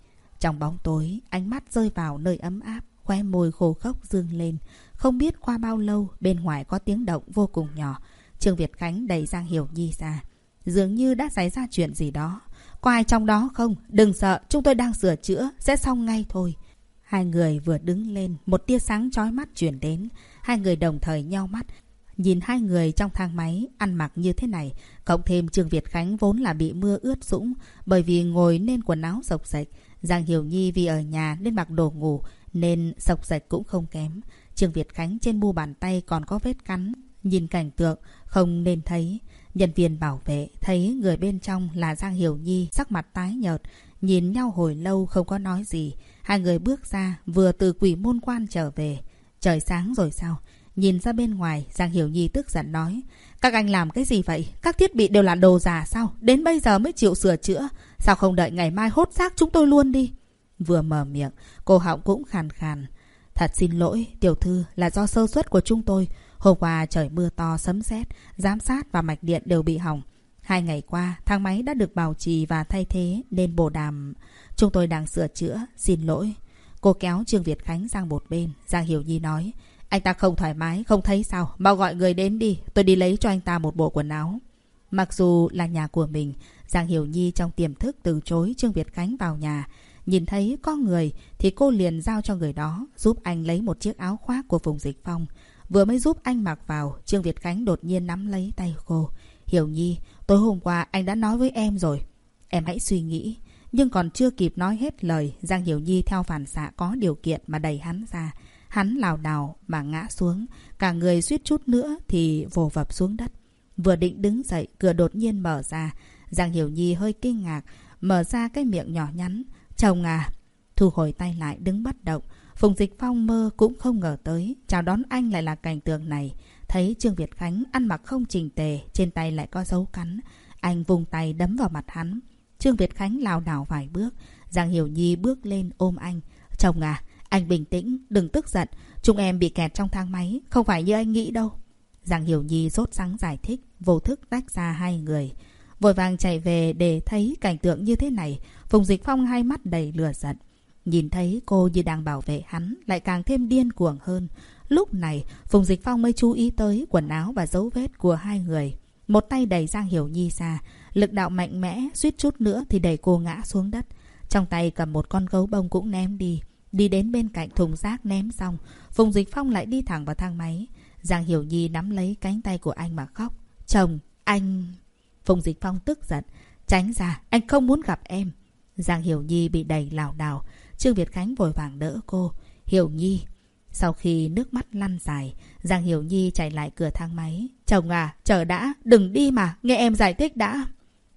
Trong bóng tối, ánh mắt rơi vào nơi ấm áp, khoe môi khô khốc dương lên. Không biết qua bao lâu, bên ngoài có tiếng động vô cùng nhỏ. Trương Việt Khánh đẩy Giang Hiểu Nhi ra. Dường như đã xảy ra chuyện gì đó. Có ai trong đó không? Đừng sợ, chúng tôi đang sửa chữa, sẽ xong ngay thôi. Hai người vừa đứng lên, một tia sáng chói mắt chuyển đến. Hai người đồng thời nhau mắt. Nhìn hai người trong thang máy ăn mặc như thế này, cộng thêm Trương Việt Khánh vốn là bị mưa ướt sũng bởi vì ngồi nên quần áo sộc sạch. Giang Hiểu Nhi vì ở nhà nên mặc đồ ngủ nên sộc sạch cũng không kém. Trương Việt Khánh trên mu bàn tay còn có vết cắn. Nhìn cảnh tượng không nên thấy. Nhân viên bảo vệ thấy người bên trong là Giang Hiểu Nhi sắc mặt tái nhợt, nhìn nhau hồi lâu không có nói gì. Hai người bước ra vừa từ quỷ môn quan trở về. Trời sáng rồi sao? Nhìn ra bên ngoài, Giang Hiểu Nhi tức giận nói. Các anh làm cái gì vậy? Các thiết bị đều là đồ giả sao? Đến bây giờ mới chịu sửa chữa. Sao không đợi ngày mai hốt xác chúng tôi luôn đi? Vừa mở miệng, cô họng cũng khàn khàn. Thật xin lỗi, tiểu thư, là do sơ suất của chúng tôi. Hôm qua trời mưa to sấm sét, giám sát và mạch điện đều bị hỏng. Hai ngày qua, thang máy đã được bảo trì và thay thế nên bồ đàm. Chúng tôi đang sửa chữa, xin lỗi. Cô kéo Trương Việt Khánh sang một bên, Giang Hiểu Nhi nói. Anh ta không thoải mái, không thấy sao. Mau gọi người đến đi, tôi đi lấy cho anh ta một bộ quần áo. Mặc dù là nhà của mình, Giang Hiểu Nhi trong tiềm thức từ chối Trương Việt Khánh vào nhà. Nhìn thấy có người thì cô liền giao cho người đó giúp anh lấy một chiếc áo khoác của vùng Dịch Phong. Vừa mới giúp anh mặc vào, Trương Việt Khánh đột nhiên nắm lấy tay cô. Hiểu Nhi, tối hôm qua anh đã nói với em rồi. Em hãy suy nghĩ. Nhưng còn chưa kịp nói hết lời, Giang Hiểu Nhi theo phản xạ có điều kiện mà đẩy hắn ra. Hắn lảo đảo mà ngã xuống, cả người suýt chút nữa thì vồ vập xuống đất. Vừa định đứng dậy, cửa đột nhiên mở ra. Giang Hiểu Nhi hơi kinh ngạc, mở ra cái miệng nhỏ nhắn. Chồng à! Thu hồi tay lại đứng bất động. Phùng Dịch Phong mơ cũng không ngờ tới. Chào đón anh lại là cảnh tượng này. Thấy Trương Việt Khánh ăn mặc không chỉnh tề, trên tay lại có dấu cắn. Anh vùng tay đấm vào mặt hắn. Trương Việt Khánh lao đảo vài bước. Giang Hiểu Nhi bước lên ôm anh. Chồng à, anh bình tĩnh, đừng tức giận. Chúng em bị kẹt trong thang máy, không phải như anh nghĩ đâu. Giang Hiểu Nhi rốt rắn giải thích, vô thức tách ra hai người. Vội vàng chạy về để thấy cảnh tượng như thế này. Phùng Dịch Phong hai mắt đầy lửa giận. Nhìn thấy cô như đang bảo vệ hắn, lại càng thêm điên cuồng hơn. Lúc này, Phùng Dịch Phong mới chú ý tới quần áo và dấu vết của hai người. Một tay đẩy Giang Hiểu Nhi ra, lực đạo mạnh mẽ, suýt chút nữa thì đẩy cô ngã xuống đất. Trong tay cầm một con gấu bông cũng ném đi. Đi đến bên cạnh thùng rác ném xong, Phùng Dịch Phong lại đi thẳng vào thang máy. Giang Hiểu Nhi nắm lấy cánh tay của anh mà khóc. Chồng, anh... Phùng Dịch Phong tức giận. Tránh ra, anh không muốn gặp em. Giang Hiểu Nhi bị đẩy lảo đảo. Trương Việt Khánh vội vàng đỡ cô. Hiểu Nhi. Sau khi nước mắt lăn dài, Giang Hiểu Nhi chạy lại cửa thang máy. Chồng à, chờ đã, đừng đi mà, nghe em giải thích đã.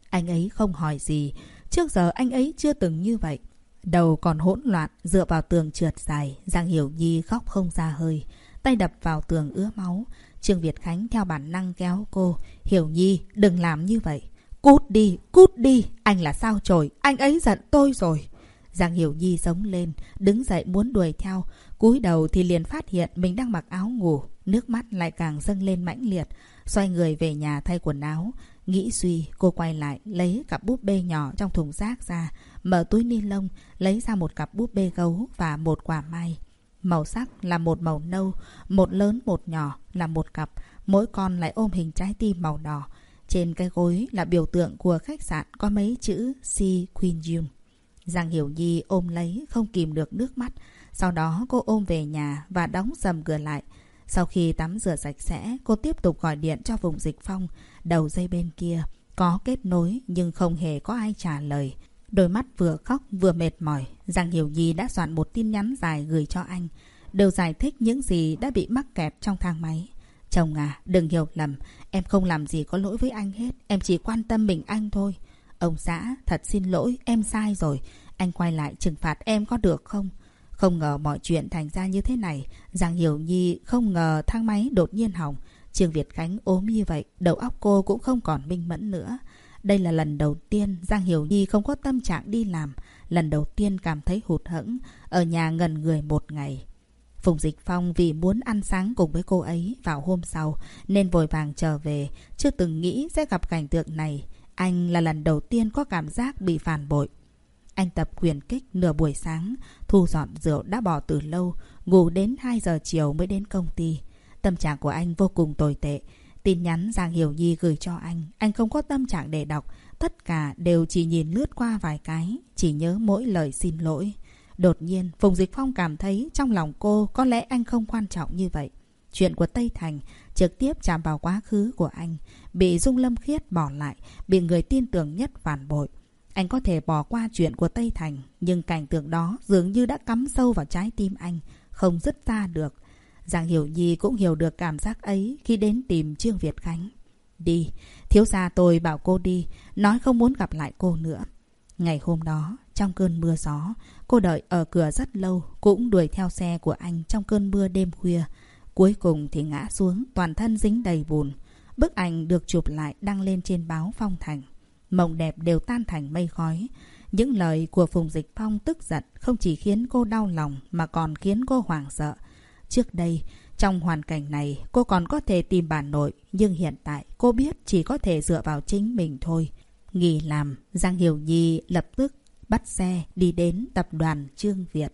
Anh ấy không hỏi gì. Trước giờ anh ấy chưa từng như vậy. Đầu còn hỗn loạn, dựa vào tường trượt dài, Giang Hiểu Nhi khóc không ra hơi. Tay đập vào tường ứa máu. Trương Việt Khánh theo bản năng kéo cô. Hiểu Nhi, đừng làm như vậy. Cút đi, cút đi, anh là sao trời? anh ấy giận tôi rồi. Giang Hiểu Nhi giống lên, đứng dậy muốn đuổi theo. cúi đầu thì liền phát hiện mình đang mặc áo ngủ. Nước mắt lại càng dâng lên mãnh liệt. Xoay người về nhà thay quần áo. Nghĩ suy, cô quay lại, lấy cặp búp bê nhỏ trong thùng rác ra. Mở túi ni lông, lấy ra một cặp búp bê gấu và một quả mai. Màu sắc là một màu nâu, một lớn một nhỏ là một cặp. Mỗi con lại ôm hình trái tim màu đỏ. Trên cái gối là biểu tượng của khách sạn có mấy chữ Si Queen June. Giang Hiểu Nhi ôm lấy không kìm được nước mắt. Sau đó cô ôm về nhà và đóng sầm cửa lại. Sau khi tắm rửa sạch sẽ, cô tiếp tục gọi điện cho vùng dịch phong. Đầu dây bên kia có kết nối nhưng không hề có ai trả lời. Đôi mắt vừa khóc vừa mệt mỏi. Giang Hiểu Nhi đã soạn một tin nhắn dài gửi cho anh. Đều giải thích những gì đã bị mắc kẹt trong thang máy. Chồng à, đừng hiểu lầm. Em không làm gì có lỗi với anh hết. Em chỉ quan tâm mình anh thôi. Ông xã, thật xin lỗi, em sai rồi. Anh quay lại trừng phạt em có được không? Không ngờ mọi chuyện thành ra như thế này. Giang Hiểu Nhi không ngờ thang máy đột nhiên hỏng. Trương Việt Khánh ốm như vậy, đầu óc cô cũng không còn minh mẫn nữa. Đây là lần đầu tiên Giang Hiểu Nhi không có tâm trạng đi làm. Lần đầu tiên cảm thấy hụt hẫng, ở nhà ngần người một ngày. Phùng Dịch Phong vì muốn ăn sáng cùng với cô ấy vào hôm sau nên vội vàng trở về, chưa từng nghĩ sẽ gặp cảnh tượng này. Anh là lần đầu tiên có cảm giác bị phản bội. Anh tập quyền kích nửa buổi sáng, thu dọn rượu đã bỏ từ lâu, ngủ đến 2 giờ chiều mới đến công ty. Tâm trạng của anh vô cùng tồi tệ. Tin nhắn Giang Hiểu Nhi gửi cho anh, anh không có tâm trạng để đọc. Tất cả đều chỉ nhìn lướt qua vài cái, chỉ nhớ mỗi lời xin lỗi. Đột nhiên, Phùng Dịch Phong cảm thấy trong lòng cô có lẽ anh không quan trọng như vậy. Chuyện của Tây Thành trực tiếp chạm vào quá khứ của anh, bị Dung Lâm Khiết bỏ lại, bị người tin tưởng nhất phản bội. Anh có thể bỏ qua chuyện của Tây Thành, nhưng cảnh tượng đó dường như đã cắm sâu vào trái tim anh, không dứt ra được. Giang Hiểu Nhi cũng hiểu được cảm giác ấy khi đến tìm Trương Việt Khánh. Đi, thiếu gia tôi bảo cô đi, nói không muốn gặp lại cô nữa. Ngày hôm đó, trong cơn mưa gió, cô đợi ở cửa rất lâu, cũng đuổi theo xe của anh trong cơn mưa đêm khuya. Cuối cùng thì ngã xuống, toàn thân dính đầy bùn. Bức ảnh được chụp lại đăng lên trên báo Phong Thành. Mộng đẹp đều tan thành mây khói. Những lời của Phùng Dịch Phong tức giận không chỉ khiến cô đau lòng mà còn khiến cô hoảng sợ. Trước đây, trong hoàn cảnh này, cô còn có thể tìm bà nội, nhưng hiện tại cô biết chỉ có thể dựa vào chính mình thôi. Nghỉ làm, Giang Hiểu Nhi lập tức bắt xe đi đến tập đoàn Trương Việt.